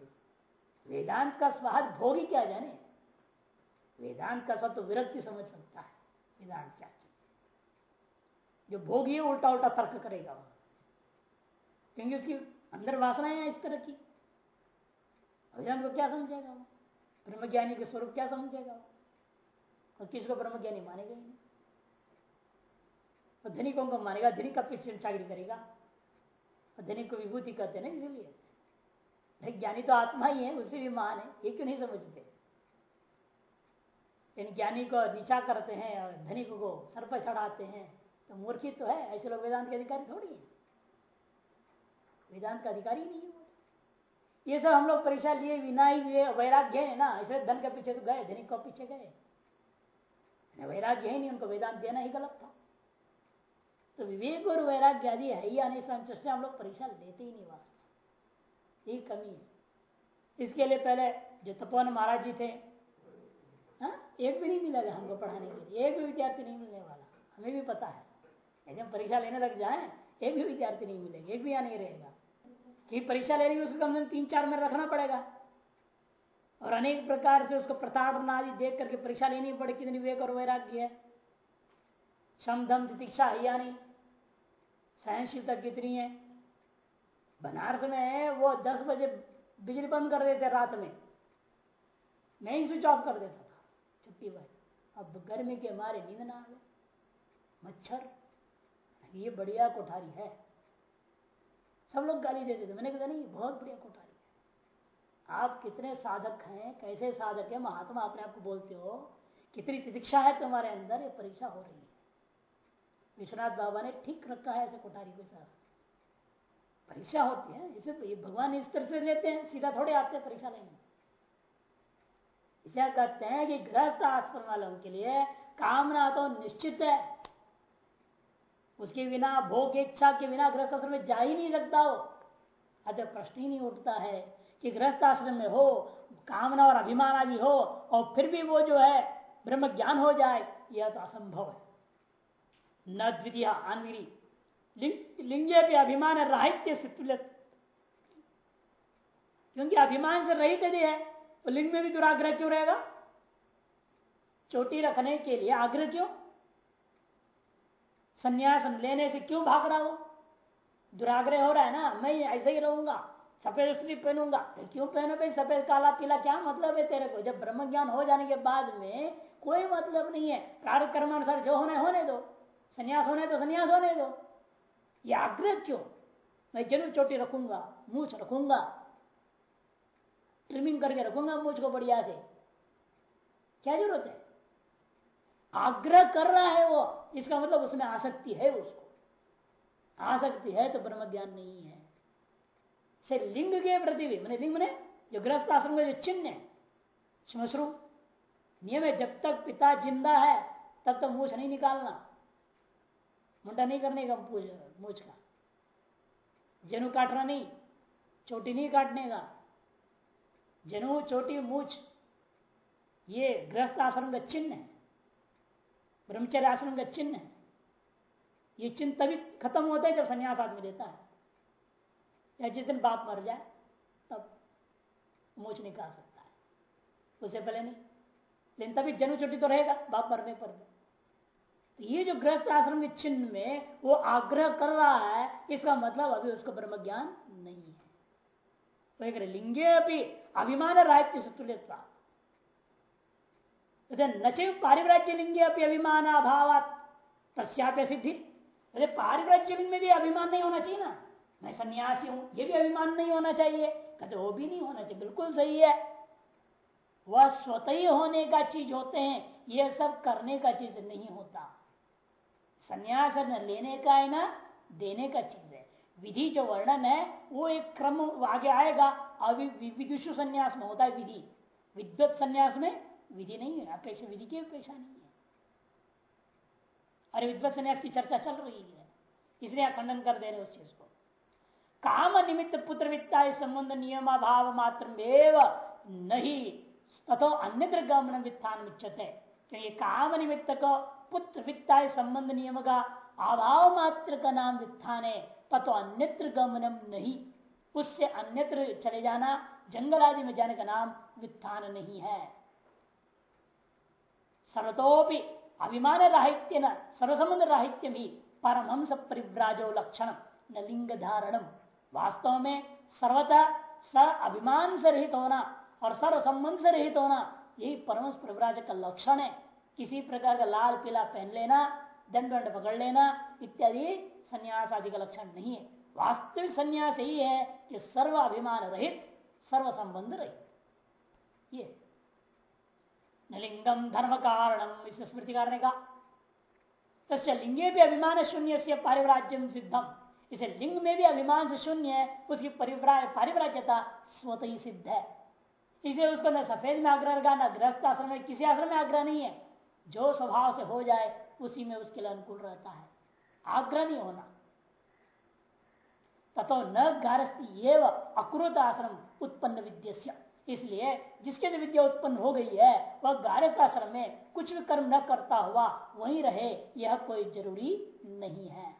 वेदांत का स्वाद भोगी क्या जाने? वेदांत का सब तो विरक्ति समझ सकता है। वेदांत क्या जो भोगी उल्टा उल्टा तर्क करेगा वो क्योंकि उसकी अंदर वासना है इस तरह की। वेदांत को क्या समझेगा वो ब्रह्मज्ञानी के स्वरूप क्या समझेगा वो और किसको ब्रह्मज्ञानी मानेगा ही नहीं? और धनिकों को मानेगा धनिक का पीछे चाकरी करेगा। और धनिक को विभूति कहते ना इसीलिए। ज्ञानी तो आत्मा ही है, उसे भी मान है, ये क्यों नहीं समझते? इन ज्ञानी को नीचा करते हैं और धनिक को सर पर चढ़ाते हैं तो मूर्खित तो है, ऐसे लोग वेदांत के अधिकारी थोड़ी है। वेदांत का अधिकारी नहीं है ये सब हम लोग परीक्षा लिए बिना ही वैराग्य है ना इसलिए धन के पीछे तो गए धनिक को पीछे गए। वैराग्य है नहीं, उनको वेदांत देना ही गलत था। तो विवेक और वैराग्य आदि है या नहीं संतुष्ट हम लोग परीक्षा लेते ही नहीं वास्तव यही कमी है। इसके लिए पहले जो तपोवन महाराज जी थे। हा? एक भी नहीं मिलेगा हमको पढ़ाने के लिए। एक भी विद्यार्थी नहीं मिलने वाला। हमें भी पता है। यदि हम परीक्षा लेने लग जाए, एक भी विद्यार्थी नहीं मिलेगा। एक भी यहाँ नहीं रहेगा। कि परीक्षा ले रही उसको कम से कम तीन चार मिनट रखना पड़ेगा। और अनेक प्रकार से उसको प्रताड़ना आदि देख करके परीक्षा लेनी पड़े, कितनी विवेक और वैराग्य है। क्षम धम दीक्षा है या नहीं सहनशीलता कितनी है। बनारस में वो दस बजे बिजली बंद कर देते रात में। मैं स्विच ऑफ़ कर देता था छुट्टी अब गर्मी के मारे नींद ना आवे। मच्छर, ये बढ़िया कोठारी है। सब लोग गाली देते थे। मैंने कहा, नहीं, बहुत बढ़िया कोठारी है। आप कितने साधक हैं, कैसे साधक है, महात्मा अपने आप को बोलते हो, कितनी प्रतीक्षा है तुम्हारे अंदर, ये परीक्षा हो रही है। विश्वनाथ बाबा ने ठीक रखा है ऐसे कोठारी के साथ। परीक्षा होती है, इसे भगवान इस तरह से लेते हैं, सीधा थोड़े आते हैं परीक्षा लेंगे इसे कहते हैं कि गृहस्थ आश्रम वालों के लिए कामना तो निश्चित है। उसके बिना, भोग इच्छा के बिना गृहस्थ आश्रम में जा ही नहीं सकता हो अतः प्रश्न ही नहीं उठता है कि गृहस्थ आश्रम में हो, कामना और अभिमान आदि हो, और फिर भी वो जो है ब्रह्म ज्ञान हो जाए, यह तो असंभव है। न द्वितीय आनवीरी लिंगे भी अभिमान राहित्य से तुलित। क्योंकि अभिमान से रहित यदि है तो लिंग में भी दुराग्रह क्यों रहेगा? चोटी रखने के लिए आग्रह क्यों? संन्यास लेने से क्यों भाग रहा हो? दुराग्रह हो रहा है ना, मैं ऐसे ही रहूँगा, सफ़ेद स्त्री पहनूँगा। क्यों पहनो भाई, सफ़ेद, काला, पीला, क्या मतलब है तेरे को? जब ब्रह्म ज्ञान हो जाने के बाद में कोई मतलब नहीं है। प्रार्थ कर्मानुसार जो होने होने दो। संन्यास होने तो संन्यास होने दो। ये आग्रह क्यों? मैं ज़रूर चोटी रखूँगा, मूछ रखूँगा ट्रिमिंग करके रखूँगा मूछ को बढ़िया से। क्या ज़रूरत है? आग्रह कर रहा है वो, इसका मतलब उसमें आसक्ति है उसको। आसक्ति है तो ब्रह्म ज्ञान नहीं है। से लिंग के प्रति भी, मैंने लिंग मैंने, जो ग्रस्त आश्रम का जो चिन्ह है श्मश्रु नियम है जब तक पिता ज़िंदा है, तब तक तो मूछ नहीं निकालना। मुंडा नहीं करने का मूछ का। जनु काटना नहीं, चोटी नहीं काटने का। जनु, चोटी, मूछ, ये गृहस्थ आश्रम का चिन्ह है। ब्रह्मचर्य आश्रम का चिन्ह है। ये चिन्ह तभी खत्म होता है जब संन्यास आदमी लेता है। या जिस दिन बाप मर जाए, तब मोच निकाल सकता है। उससे पहले नहीं। लेकिन तभी जन्म चोटी तो रहेगा, बाप मरने पर भी। तो ये जो गृहस्थ आश्रम के चिन्ह में वो आग्रह कर रहा है, इसका मतलब अभी उसको ब्रह्म ज्ञान नहीं है। तो लिंगे अभी अभिमान राहित्य तुल्यता न पारिव्राज्य लिंगे अपनी अभिमान अभाव तस्याप्य सिद्धि। अरे पारिव्राज्य लिंग में भी अभिमान नहीं होना चाहिए ना। मैं सन्यासी हूँ, ये भी अभिमान नहीं होना चाहिए। कहते वो भी नहीं होना चाहिए, बिल्कुल सही है। वह स्वतः होने का चीज़ होते हैं, ये सब करने का चीज़ नहीं होता। संन्यास लेने का है ना देने का चीज़ है विधि जो वर्णन है वो एक क्रम आगे आएगा। अभी विदुषु संन्यास में होता है विधि। विद्वत संन्यास में विधि नहीं है, अपेक्षा, विधि की अपेक्षा नहीं है। अरे, विद्वत संन्यास की चर्चा चल रही है। इसलिए खंडन कर दे रहे उस चीज़ को। काम निमित्त पुत्र वित्ता संबंध नियमाभाव मात्र नहीं। तथो अन्य गमन वित्थान क्योंकि काम निमित्त को पुत्र वित्ता संबंध नियम का अभाव मात्र का नाम वित्थान है तथो अन्यत्र गमनम नहीं। उससे अन्यत्र चले जाना जंगल आदि में जाने का नाम वित्थान नहीं है। सर्वतोपि अभिमान राहित्य न सर्वसंबंध राहित्य भी परमहंस परिव्राजो लक्षण, न लिंग धारणम वास्तव में सर्वथा स अभिमान से रहित होना और सर्व संबंध से रहित होना, यही परमहंस परिव्राज का लक्षण है। किसी प्रकार का लाल पीला पहन लेना दंड दंड पकड़ लेना इत्यादि संन्यास आदि का लक्षण नहीं है। वास्तविक संन्यास यही है कि सर्व अभिमान रहित सर्व संबंध रहित। ये। लिंगम धर्म कारणम, इस स्मृति कारण का तस्य लिंगे भी अभिमान शून्य से पारिव्राज्यम सिद्धम। इसे लिंग में भी अभिमान से शून्य है, उसकी पारिवराज्यता स्वत ही सिद्ध है। इसलिए उसको न सफ़ेद में आग्रह का न ग्रस्त आश्रम में, किसी आश्रम में आग्रह नहीं है। जो स्वभाव से हो जाए, उसी में उसके लिए अनुकूल रहता है। आग्रह नहीं होना। तथो न गारस्थी एवं अक्रूत आश्रम उत्पन्न विद्य इसलिए जिसके जो विद्या उत्पन्न हो गई है, वह गारस्थाश्रम में कुछ भी कर्म न करता हुआ वहीं रहे, यह कोई ज़रूरी नहीं है।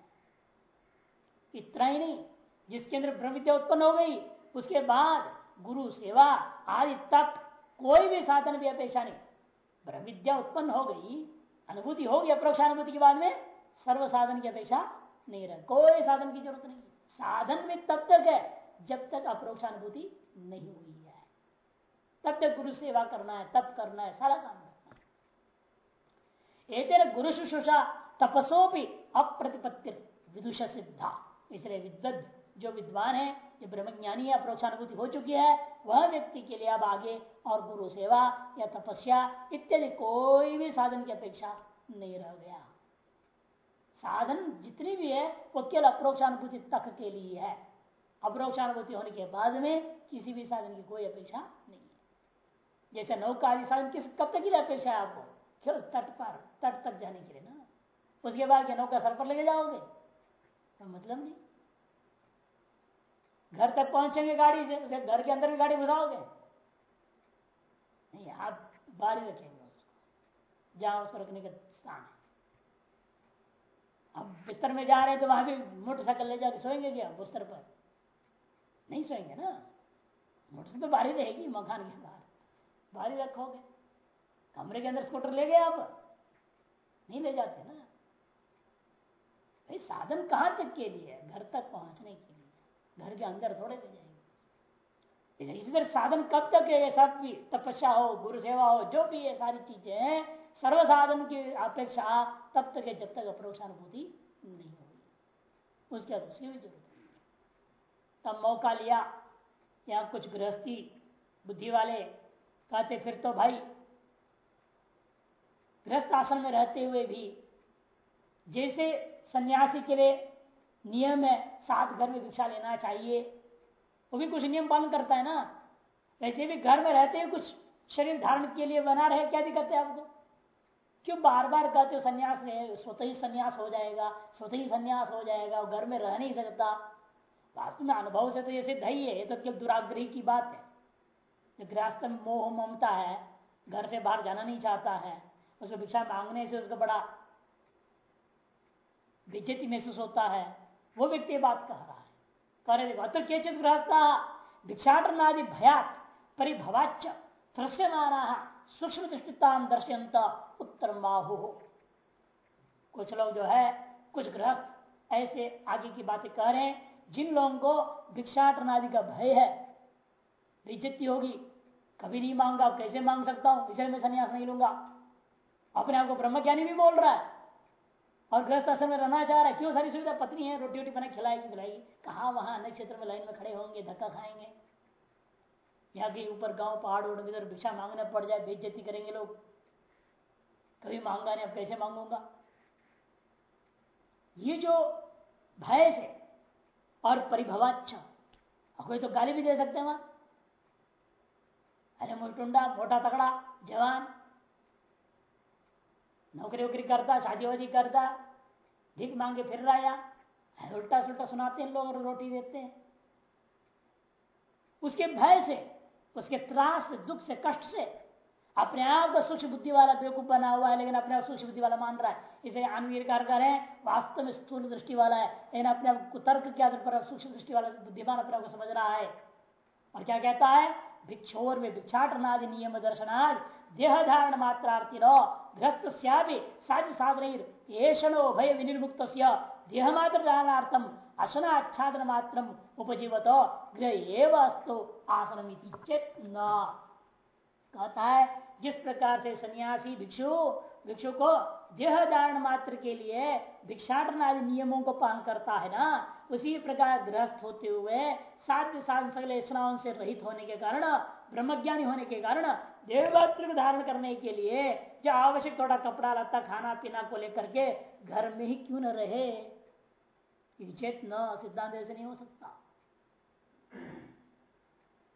इतना ही नहीं, जिसके अंदर ब्रह्म विद्या उत्पन्न हो गई, उसके बाद गुरु, सेवा, आदि तक कोई भी साधन भी अपेक्षा नहीं। ब्रह्म विद्या उत्पन्न हो गई, अनुभूति हो गई अप्रोक्षानुभूति के बाद में, सर्व साधन की अपेक्षा नहीं रहे, कोई साधन की ज़रूरत नहीं। साधन में तब तक है, जब तक अप्रोक्षानुभूति नहीं हुई है। तब तक गुरु सेवा करना है तब करना है, सारा काम करना है। गुरु शुश्रूषा तपसो भी अप्रतिपत्ति विदुष सिद्धा इसलिए विद्वत जो विद्वान है, जो ब्रह्मज्ञानी या प्रोक्षानुभूति हो चुकी है, वह व्यक्ति के लिए अब आगे और गुरु सेवा या तपस्या इत्यादि कोई भी साधन की अपेक्षा नहीं रह गया। साधन जितनी भी है, वो केवल अप्रोक्षानुभूति तक के लिए है। अप्रोक्षानुभूति होने के बाद में किसी भी साधन की कोई अपेक्षा नहीं है। जैसे नौका आदि साधन किस कब तक के लिए अपेक्षा है आपको? केवल तट पर, तट तक जाने के लिए ना। उसके बाद क्या नौका सर पर लेके जाओगे तो मतलब नहीं। घर तक पहुँचेंगे गाड़ी से घर के अंदर भी गाड़ी घुसाओगे नहीं, आप बाहर रखेंगे उसको। जहाँ उसको रखने का स्थान है। अब बिस्तर में जा रहे हैं तो वहाँ भी मोटरसाइकिल ले जाकर सोएँगे क्या बिस्तर पर? नहीं सोएँगे ना? मोटरसाइकिल तो बाहर ही रहेगी मकान के बाहर। बाहर रखोगे। कमरे के अंदर स्कूटर ले गए आप। नहीं ले जाते ना? भाई, साधन कहाँ तक के लिए घर तक पहुँचने के लिए। घर के अंदर थोड़े ले जाएँगे। इसी तरह साधन कब तक है सब भी? तपस्या हो गुरु सेवा हो, जो भी ये सारी चीज़ें हैं, सर्व साधन की अपेक्षा तब तक है जब तक अप्रोक्षानुभूति नहीं होगी। उसके बाद उसकी भी ज़रूरत तब मौका लिया, या कुछ गृहस्थी, बुद्धि वाले कहते फिर तो भाई, गृहस्थ आश्रम में रहते हुए भी जैसे सन्यासी के लिए नियम है सात घर में भिक्षा लेना चाहिए। वो भी कुछ नियम पालन करता है ना? वैसे भी घर में रहते हुए कुछ शरीर धारण के लिए बना रहे क्या दिक्कत है आपको? क्यों बार बार कहते हो संन्यास में स्वतः ही संन्यास हो जाएगा, स्वतः ही संन्यास हो जाएगा घर में रह नहीं सकता। वास्तव में अनुभव से तो ये सिद्ध ही है तो केवल दुराग्रही की बात है। जो गृहस्थ मोह ममता है, घर से बाहर जाना नहीं चाहता है, उसको भिक्षा मांगने से उसको बड़ा बेचती महसूस होता है। वो व्यक्ति बात कह रहा है। कह रहे, देखो, अत्र केचित गृहस्थ भिक्षाटनादि भयात परिभवाच त्रस्यमाना सूक्ष्म दृष्टिता दर्शयंत उत्तर बाहु। कुछ लोग जो है, कुछ गृहस्थ ऐसे आगे की बातें कह रहे हैं, जिन लोगों को भिक्षाटन आदि का भय है बेचती होगी कभी नहीं मांगा, कैसे मांग सकता हूँ? इसलिए में संन्यास नहीं लूँगा। अपने आप को ब्रह्म भी बोल रहा है। और गृहस्थ आश्रम में रहना चाह रहा है, क्यों सारी सुविधा पत्नी है रोटी वोटी बना खिलाएगी खिलाएगी कहा वहाँ अन्य क्षेत्र में लाइन में खड़े होंगे, धक्का खाएँगे? यहाँ के ऊपर गाँव, पहाड़ उड़ इधर भिक्षा मांगने पड़ जाए, बेइज्जती करेंगे लोग। कभी मांगा नहीं, अब कैसे मांगूँगा? ये जो भय से और परिभवाच्छा कोई तो गाली भी दे सकते हैं वहाँ। अरे मुटुंडा मोटा तगड़ा जवान नौकरी वोकरी करता शादी वादी करता, भीख मांगे फिर रहा या उल्टा सुल्टा सुनाते हैं लोग रोटी देते हैं। उसके भय से, उसके त्रास से दुख से, कष्ट से अपने आप को सूक्ष्म बुद्धि वाला बेवकूफ़ बना हुआ है, लेकिन अपने आप सूक्ष्म बुद्धि वाला मान रहा है। इसे अनवीर कार है, वास्तव में स्थूल दृष्टि वाला है, लेकिन अपने आप को तर्क के आधार पर सूक्ष्म दृष्टि वाला बुद्धिमान अपने आप को समझ रहा है। और क्या कहता है? भिक्षोर में भिक्षाटनादि नियम दर्शनाद देह धारण मात्रार्थी नो ग्रस्त साध्य साधन भय विनिर्मुक्त देह मात्र धारणार्थम अशना आच्छादन मात्र उपजीवत, गृह अस्तु आसन चेत न। कहता है जिस प्रकार से सन्यासी भिक्षु भिक्षु को देह धारण मात्र के लिए भिक्षाटन आदि नियमों को पालन करता है ना, उसी प्रकार ग्रस्त होते हुए साध्य साधन स्नावन से रहित होने के कारण, ब्रह्मज्ञानी होने के कारण देवगात्र धारण करने के लिए जो आवश्यक थोड़ा कपड़ा लत्ता, खाना पीना को लेकर के घर में ही क्यों न रहे? चेत न, सिद्धांत ऐसे नहीं हो सकता।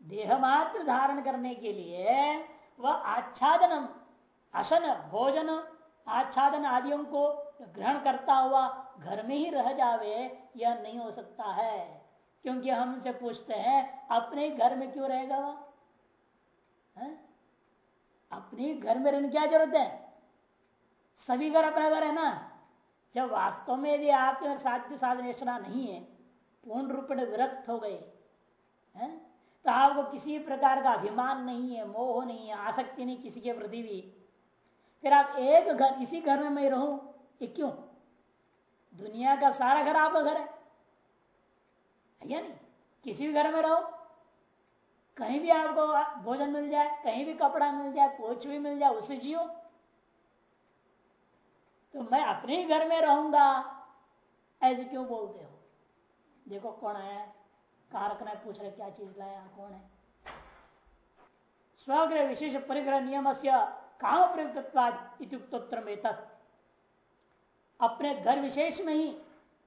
देह मात्र धारण करने के लिए वह आच्छादन असन भोजन, आच्छादन आदियों को ग्रहण करता हुआ घर में ही रह जावे, यह नहीं हो सकता है। क्योंकि हमसे पूछते हैं, अपने घर में क्यों रहेगा वह? अपने घर में रहने क्या ज़रूरत है? सभी घर अपना घर है ना? जब वास्तव में यदि आपके साध्य साधन नहीं है, पूर्ण रूप में विरक्त हो गए तो आपको किसी प्रकार का अभिमान नहीं है, मोह नहीं है, आसक्ति नहीं किसी के प्रति भी। फिर आप एक घर, इसी घर में मैं रहूँ, ये क्यों? दुनिया का सारा घर आपका घर है या नहीं? किसी भी घर में रहो। कहीं भी आपको भोजन मिल जाए, कहीं भी कपड़ा मिल जाए, कुछ भी मिल जाए, उसे जियो। तो मैं अपने ही घर में रहूँगा, ऐसे क्यों बोलते हो? देखो कौन है, कारक ने पूछ रहे, क्या चीज़ लाया, कौन है? स्वग्रह विशेष परिग्रह नियम से काम प्रयुक्तोत्तर में अपने घर विशेष में ही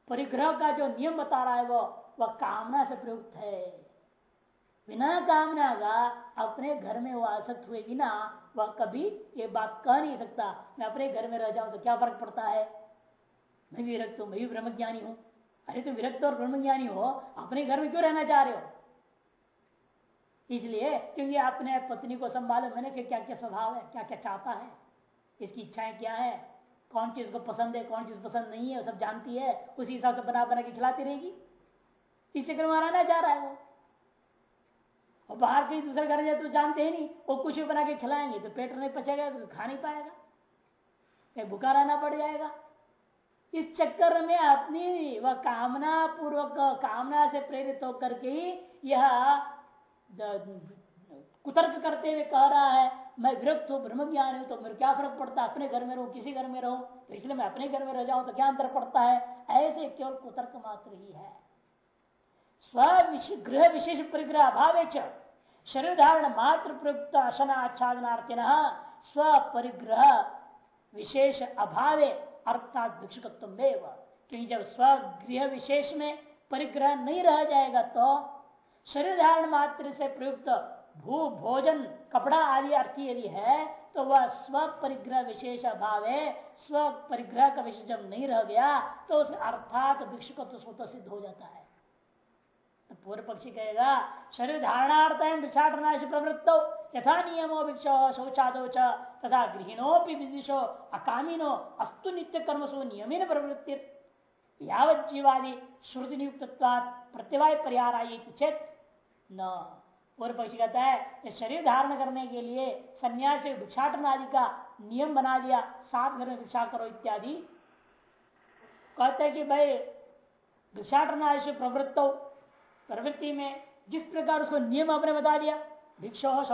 परिग्रह का जो नियम बता रहा है वो, वह कामना से प्रयुक्त है। बिना कामना का अपने घर में वो आसक्त हुए बिना वह कभी ये बात कह नहीं सकता, मैं अपने घर में रह जाऊँ तो क्या फ़र्क पड़ता है? मैं भी रखता हूँ, मैं भी ब्रह्मज्ञानी हूँ। अरे तो विरक्त और ब्रह्मज्ञानी हो, अपने घर में क्यों रहना चाह रहे हो? इसलिए क्योंकि आपने पत्नी को संभाले मैंने कि क्या क्या स्वभाव है, क्या क्या चाहता है, इसकी इच्छाएँ क्या है? कौन चीज़ को पसंद है, कौन चीज़ पसंद नहीं है सब जानती है, उसी हिसाब से बना बना के खिलाती रहेगी। इस चक्कर में रहना चाह रहा है वो। और बाहर कहीं दूसरे घर जाए तो जानते ही नहीं। वो कुछ भी बना के खिलाएँगे तो पेट नहीं पचेगा तो खा नहीं पाएगा। कहीं भूखा रहना पड़ जाएगा। इस चक्कर में अपनी वह कामना पूर्वक कामना से प्रेरित होकर के यह कुतर्क करते हुए कह रहा है, मैं विरक्त हूँ ब्रह्म ज्ञान हूँ तो मेरे क्या फ़र्क पड़ता? है अपने घर में रहूँ, किसी घर में रहूँ। तो इसलिए मैं अपने घर में रह जाऊँ तो क्या अंतर पड़ता है? ऐसे केवल कुतर्क मात्र ही है। स्व गृह विशेष परिग्रह अभाव शरीर धारण मात्र प्रयुक्त अशन आच्छादनार्थिन स्व परिग्रह विशेष अभावे अर्थात भिक्षुकत्व क्योंकि जब स्वगृह विशेष में परिग्रह नहीं रह जाएगा तो शरीर धारण मात्र से प्रयुक्त भू भोजन कपड़ा आदि अर्थी यदि है तो वह स्व परिग्रह विशेष अभाव है स्व परिग्रह का विशेष जब नहीं रह गया तो उस अर्थात भिक्षुकत्व स्वतः सिद्ध हो जाता है। तो पूर्व पक्षी कहेगा शरीर धारणार्थ भिक्षाटनाश प्रवृत्त, यथा नियमो भिक्ष शौचादो तथा गृहिणोपि विदिशो अकामिनो, अस्तु नित्य कर्मसु नियमिन प्रवृत्ति यावत श्रुति नियुक्त प्रत्यवाय परिहार आई चेत, न। पूर्व पक्षी कहता है शरीर धारण करने के लिए सन्यासी भिक्षाटन आदि का नियम बना दिया, सात घर में भिक्षा करो इत्यादि। कहते हैं कि भाई भिक्षाटन आदि प्रवृत्त प्रवृत्ति में जिस प्रकार उसको नियम आपने बता दिया, भिक्षो हो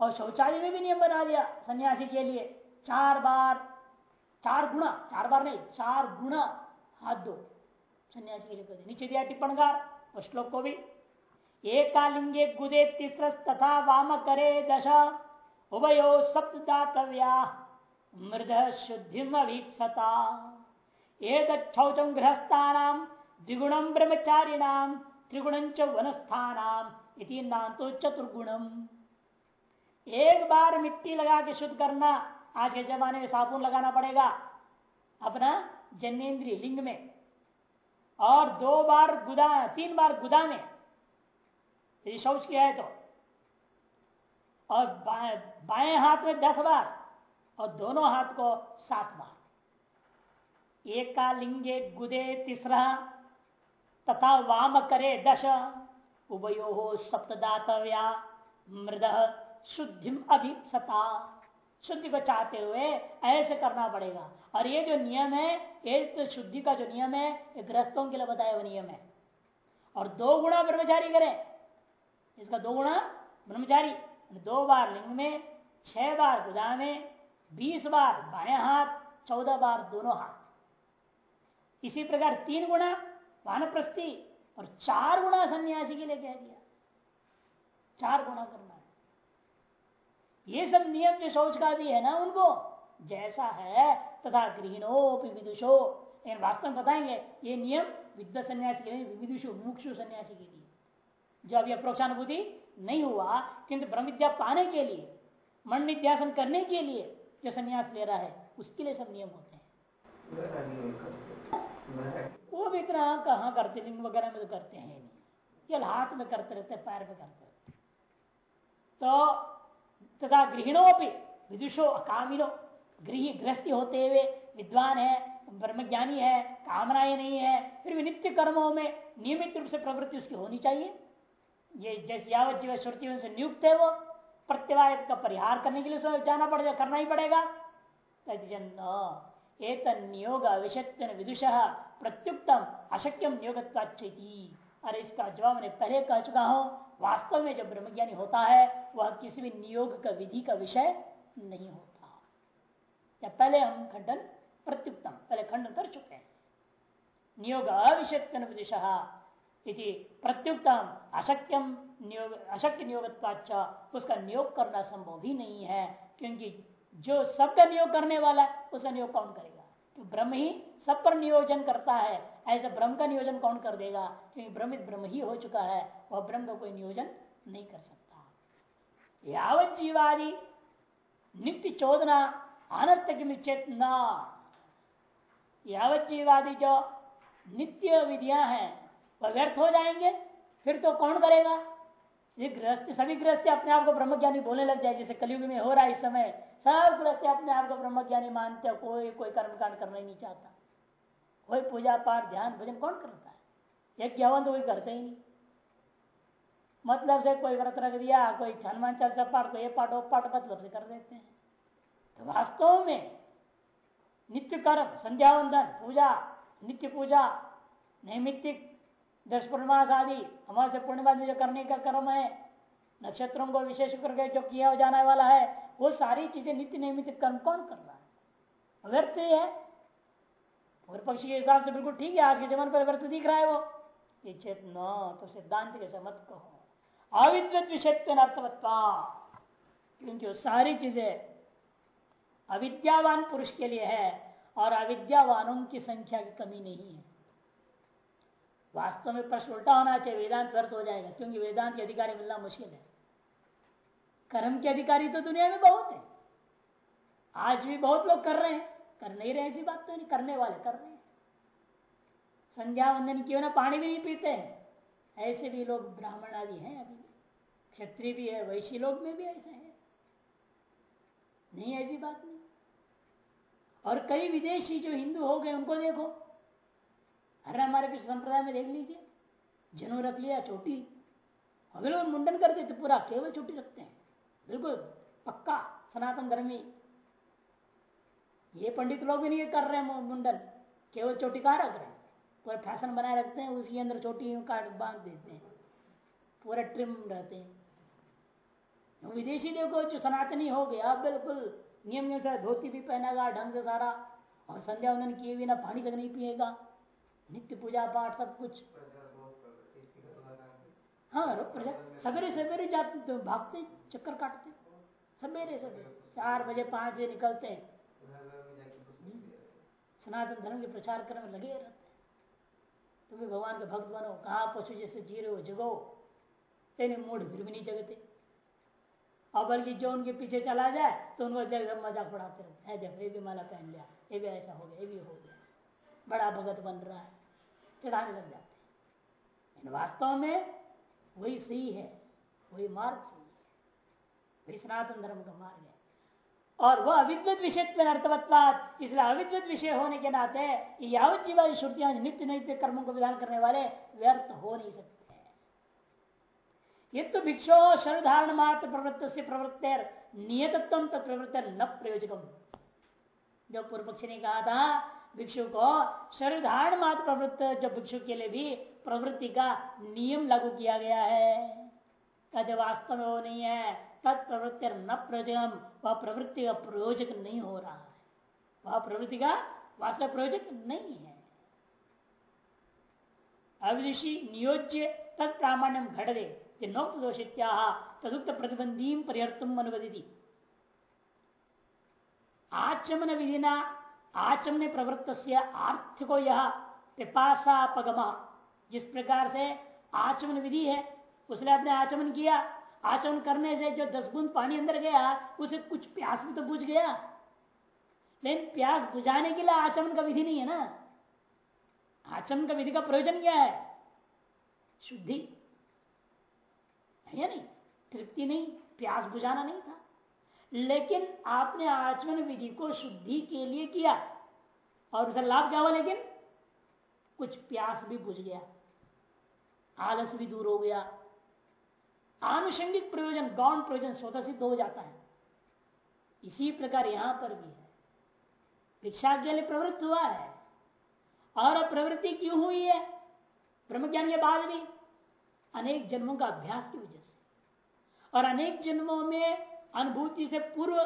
और शौचालय में भी नियम बना दिया सन्यासी के लिए। चार बार, चार गुणा, चार बार नहीं, चार गुणा हाथ दो सन्यासी के लिए नीचे दिया टिप्पणकार श्लोक को भी। एकालिंगे गुदे तीसर तथा वाम करे दश, उभयो सप्त दातव्या मृद शुद्धि अभीक्षता एक गृहस्थान द्विगुणम ब्रह्मचारिणाम त्रिगुण च वनस्थान तो चतुर्गुणम। एक बार मिट्टी लगा के शुद्ध करना, आज के जमाने में साबुन लगाना पड़ेगा, अपना जन्नेन्द्रीय लिंग में। और दो बार गुदा, तीन बार गुदा में। यदि शौच किया है तो। और बाएँ बाएँ हाथ में दस बार, और दोनों हाथ को सात बार। एक का लिंगे गुदे तीसरा तथा वाम करे दश। उभयो हो सप्तदातव्या। मृद शुद्धि अभिप्सता शुद्धि को चाहते हुए ऐसे करना पड़ेगा। और ये जो नियम है, ये तो शुद्धि का जो नियम है, ये ग्रस्तों के लिए बताया हुआ नियम है। और दो गुणा ब्रह्मचारी करें। इसका दो गुणा ब्रह्मचारी। दो बार लिंग में, छह बार गुदा में, बीस बार बाया हाथ, चौदह बार दोनों हाथ। इसी प्रकार तीन गुणा वानप्रस्थी और चार गुणा सन्यासी के लिए कह दिया। चार गुणा करना है। ये सब नियम जो शौच का भी है ना उनको, जैसा है तथा गृहिणोपि विदुषो। वास्तव में बताएँगे, ये नियम विद्या सन्यासी के लिए, विदुषो मुक्षु सन्यासी के लिए। जो अभी अप्रोक्षानुभूति नहीं हुआ, किंतु ब्रह्म विद्या पाने के लिए मन निध्यासन करने के लिए जो संन्यास ले रहा है, उसके लिए सब नियम होते हैं। भी इतना कहाँ करते, लिंग वगैरह में तो करते हैं नहीं। केवल हाथ में करते रहते, पैर में करते रहते। तो तथा गृहिणों भी विदुषो, अकामिनो, गृह गृहस्थी होते हुए विद्वान है, ब्रह्मज्ञानी है कामनाएँ नहीं है, फिर भी नित्य कर्मों में नियमित रूप से प्रवृत्ति उसकी होनी चाहिए। ये जैसे यावत जीव श्रुति से नियुक्त है वो, प्रत्यवाय का परिहार करने के लिए जाना पड़ेगा, करना ही पड़ेगा। एक नियोग विषय विदुष प्रत्युक्तम अशक्यम नियोग अरे इसका जवाब मैंने पहले कह चुका हूँ, वास्तव में जब ब्रह्मज्ञानी होता है, वह किसी भी नियोग का विधि का विषय नहीं होता। या पहले हम खंडन प्रत्युक्तम, पहले खंडन कर चुके हैं। नियोग अविषय विदुषा इति प्रत्युक्तम अशक्यम नियोग, अशक्य नियोग उसका नियोग करना संभव ही नहीं है, क्योंकि जो सबका नियोग करने वाला है उसका नियोग कौन करेगा? तो ब्रह्म ही सब पर नियोजन करता है। ऐसे ब्रह्म का नियोजन कौन कर देगा? क्योंकि ब्रह्मित ब्रह्म ही हो चुका है, वह ब्रह्म का कोई नियोजन नहीं कर सकता। यावत जीवादि नित्य चोदना अनर्थ की चेतना यावत जीवादि जो नित्य विधियाँ हैं, वह व्यर्थ हो जाएँगे, फिर तो कौन करेगा? ये गृहस्थ, सभी गृहस्थी अपने आप को ब्रह्मज्ञानी बोलने लग जाए, जैसे कलयुग में हो रहा है इस समय। सब गृहस्थी अपने आप को ब्रह्मज्ञानी मानते हो, कोई कोई कर्मकांड करना ही नहीं चाहता। कोई पूजा पाठ, ध्यान, भजन कौन करता है? एक यवन तो कोई करते ही नहीं। मतलब से कोई व्रत रख दिया, कोई हनुमान चालीसा पाठ, कोई पाठ, वो पाठ मतलब से कर देते हैं। तो वास्तव में नित्य कर्म, संध्या वंदन, पूजा, नित्य पूजा, नैमित्तिक, दस पूर्णमास आदि, हमारे पूर्णिमा जो करने का कर्म है, नक्षत्रों को विशेष करके जो किया जाने वाला है वो सारी चीज़ें नित्य नियमित कर्म कौन कर रहा है? व्यर्थ है पूर्व पक्षी के हिसाब से बिल्कुल ठीक है, आज के जमाने पर व्यर्थ दिख रहा है वो। ये चेत न तो सिद्धांत के मत कहो। अविद्वत विषय अर्थवत्ता क्योंकि वो सारी चीज़ें अविद्यावान पुरुष के लिए है और अविद्यावानों की संख्या की कमी नहीं है। वास्तव में प्रश्न उल्टा होना चाहिए, वेदांत व्यर्थ हो जाएगा, क्योंकि वेदांत के अधिकारी मिलना मुश्किल है। कर्म के अधिकारी तो दुनिया में बहुत है। आज भी बहुत लोग कर रहे हैं। कर नहीं रहे ऐसी बात तो नहीं, करने वाले कर रहे हैं। संध्या वंदन क्यों ना पानी भी नहीं पीते हैं। ऐसे भी लोग ब्राह्मण आदि हैं अभी क्षत्रिय भी है, वैश्य लोग में भी ऐसे हैं। नहीं, ऐसी बात नहीं। और कई विदेशी जो हिंदू हो गए, उनको देखो। अरे, हमारे कुछ संप्रदाय में देख लीजिए। जनू रख लिया, चोटी। अभी लोग मुंडन कर देते, पूरा केवल चोटी रखते हैं। बिल्कुल, पक्का, सनातन धर्मी। ये पंडित लोग भी नहीं कर रहे हैं मुंडन, केवल चोटी कहा रख रहे हैं? पूरा फ़ैशन बनाए रखते हैं, उसके अंदर चोटी काट बाँध देते हैं, पूरा ट्रिम रहते हैं। विदेशी देखो, जो सनातनी हो गया, बिल्कुल नियम नियम से धोती भी पहनेगा, ढंग से सारा, और संध्या वंदन किए बिना पानी तक नहीं पिएगा, नित्य पूजा पाठ सब कुछ। हाँ सवेरे सवेरे जाते तो भागते, चक्कर काटते। सवेरे सवेरे। चार बजे, पाँच बजे निकलते। हैं सनातन धर्म के प्रचार करने में लगे रहते। तुम भी भगवान के भक्त बनो, कहा पशु जैसे जी रहे हो, जगो। तेने मूड फिर भी नहीं जगते। और बल्कि जो उनके पीछे चला जाए तो उनको देख मज़ाक उड़ाते रहते। हैं देखो, ये भी माला पहन लिया, ये भी ऐसा हो गया, ये भी हो गया। बड़ा भगत बन रहा है, चढ़ाने लग जाते हैं। वास्तव में वही सही है, वही मार्ग सही है। वही सनातन धर्म का मार्ग है। और वह अविद्वत विषय में अर्थवत्वाद इसलिए अविद्वत विषय होने के नाते यावत जीवा श्रुतियाँ नित्य नित्य कर्मों को विधान करने वाले व्यर्थ हो नहीं सकते। ये तो भिक्षो शरीर मात्र प्रवृत्त से प्रवृत्तर, नियतत्व तत्प्रवृत्त न प्रयोजकम। जो पूर्व पक्षी ने कहा था भिक्षु को शरीर धारण मात्र प्रवृत्त जो भिक्षु के लिए भी प्रवृत्ति का नियम लागू किया गया है। जब वास्तव में वो नहीं है। तत्प्रवृत्ति न प्रयोजन वह प्रवृत्ति का प्रयोजक नहीं हो रहा है। वह प्रवृत्ति का वास्तव प्रयोजक नहीं है। अविदुषी नियोज्य तत्प्रामाण्यम घट दे नोक्त दोषित्या तदुक्त प्रतिबंधी परिहर्तुम अनुवदिति। आचमन विधिना आचमन प्रवृत्त से आर्थिको यह पिपासापगम जिस प्रकार से आचमन विधि है, उसने अपने आचमन किया। आचमन करने से जो दस बूंद पानी अंदर गया, उसे कुछ प्यास भी तो बुझ गया। लेकिन प्यास बुझाने के लिए आचमन का विधि नहीं है ना। आचमन का विधि का प्रयोजन क्या है? शुद्धि। है या नहीं? तृप्ति नहीं, प्यास बुझाना नहीं था। लेकिन आपने आचमन विधि को शुद्धि के लिए किया। और उसे लाभ क्या हुआ लेकिन? कुछ प्यास भी बुझ गया, आलस भी दूर हो गया। आनुषंगिक प्रयोजन, गौण प्रयोजन स्वतः सिद्ध हो जाता है। इसी प्रकार यहाँ पर भी है। भिक्षा के लिए प्रवृत्त हुआ है। और प्रवृत्ति क्यों हुई है? ब्रह्म ज्ञान के बाद भी। अनेक जन्मों का अभ्यास की वजह से। और अनेक जन्मों में अनुभूति से पूर्व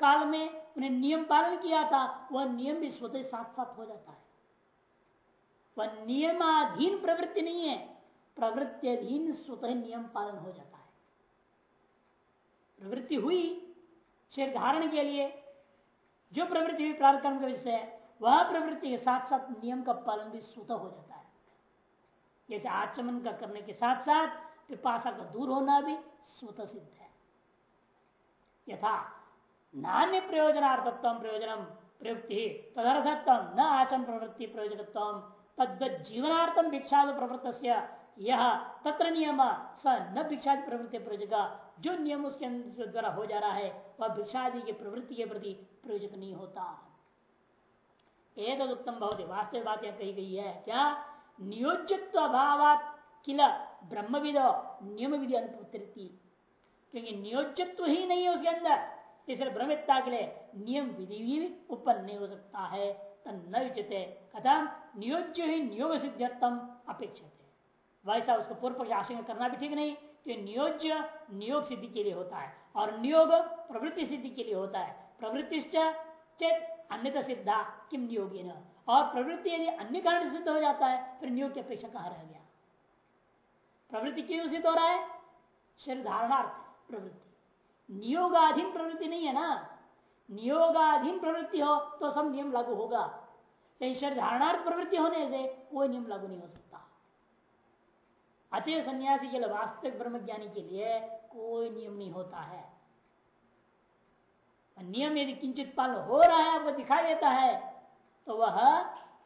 काल में उन्हें नियम पालन किया था, वह नियम भी स्वतः साथ साथ हो जाता है। वह नियमाधीन प्रवृत्ति नहीं है प्रवृत्ति अधीन स्वतः नियम पालन हो जाता है। प्रवृत्ति हुई शरीर धारण के लिए, जो प्रवृत्ति हुई प्रार्थ कर्म के विषय वह प्रवृत्ति के साथ साथ नियम का पालन भी स्वतः हो जाता है। जैसे आचमन का करने के साथ साथ पिपाशा का दूर होना भी स्वतः सिद्ध है। यथा। नान्य प्रयोजनार्थत्व प्रयोजन, प्रयुक्ति तदर्थत्व, न आचम प्रवृत्ति प्रयोजकत्व तद्वत जीवनार्थम भिक्षा प्रवृत्त यह तत्र नियम, स न भिक्षा प्रवृत्ति प्रयोजक, जो नियम उसके द्वारा हो जा रहा है, वह भिक्षादि की प्रवृत्ति के प्रति प्रयोजक नहीं होता। एक उत्तम बहुत वास्तविक बात यह कही गई है, क्या? नियोजित्व अभाव किला ब्रह्मविद नियम विधि अनुपत्ति क्योंकि नियोजित्व ही नहीं है उसके अंदर। इसलिए भ्रमितता के लिए नियम विधि भी उत्पन्न नहीं हो सकता है। कथम नियोज्य ही नियोग सिद्ध्यर्थम अपेक्षित। वैसा उसको पूर्व पक्ष आशंका करना भी ठीक नहीं, कि नियोज्य नियोग सिद्धि के लिए होता है और नियोग प्रवृत्ति सिद्धि के लिए होता है। प्रवृत्ति चेत अन्य सिद्धा किम नियोगी न और प्रवृत्ति यदि अन्य कारण से सिद्ध हो जाता है, फिर नियोग की अपेक्षा कहा रह गया? प्रवृत्ति क्यों सिद्ध हो रहा है? शरीर धारणार्थ। प्रवृत्ति। नियोगाधीन प्रवृत्ति नहीं है ना? नियोगाधीन प्रवृत्ति हो तो सब नियम लागू होगा। शरीर धारणार्थ प्रवृत्ति होने से कोई नियम लागू नहीं हो सकता। अतः सन्यासी के लिए, वास्तविक ब्रह्म ज्ञानी के लिए कोई नियम नहीं होता है। नियम यदि किंचित पालन हो रहा है वो दिखाई देता है तो वह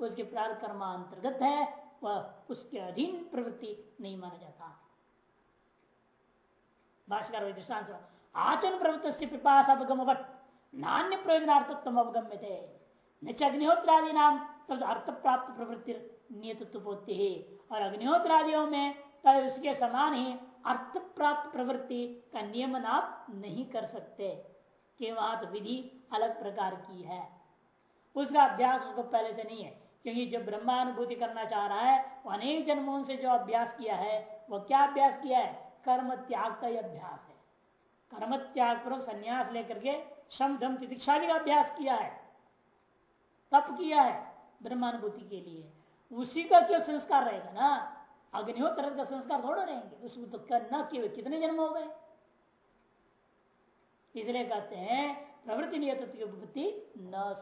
उसके प्रार्थ कर्मांतर्गत है, वह उसके अधीन प्रवृत्ति नहीं माना जाता। भाषकर दृष्टान आचरण प्रवृत्त से पिपाशगमवट नान्य प्रयोजनार्थत्व अवगम्य थे न अग्निहोत्रादि नाम तब अर्थ प्राप्त प्रवृत्ति नियतत्व होती है और अग्निहोत्रादियों में तब उसके समान ही अर्थ प्राप्त प्रवृत्ति का नियमन आप नहीं कर सकते। कि वहाँ तो विधि अलग प्रकार की है। उसका अभ्यास उसको पहले से नहीं है, क्योंकि जब ब्रह्मानुभूति करना चाह रहा है, वो अनेक जन्मों से जो अभ्यास किया है, वो क्या अभ्यास किया है? कर्म त्याग का ही अभ्यास है। कर्म त्याग पूर्वक संन्यास लेकर के शम धम तितिक्षादि का अभ्यास किया है। तप किया है ब्रह्मानुभूति के लिए। उसी का क्या संस्कार रहेगा ना? अग्निहोत्र का संस्कार थोड़ा रहेंगे। उसमें तो न किए कितने जन्म हो गए। इसलिए कहते हैं, प्रवृत्ति नियत न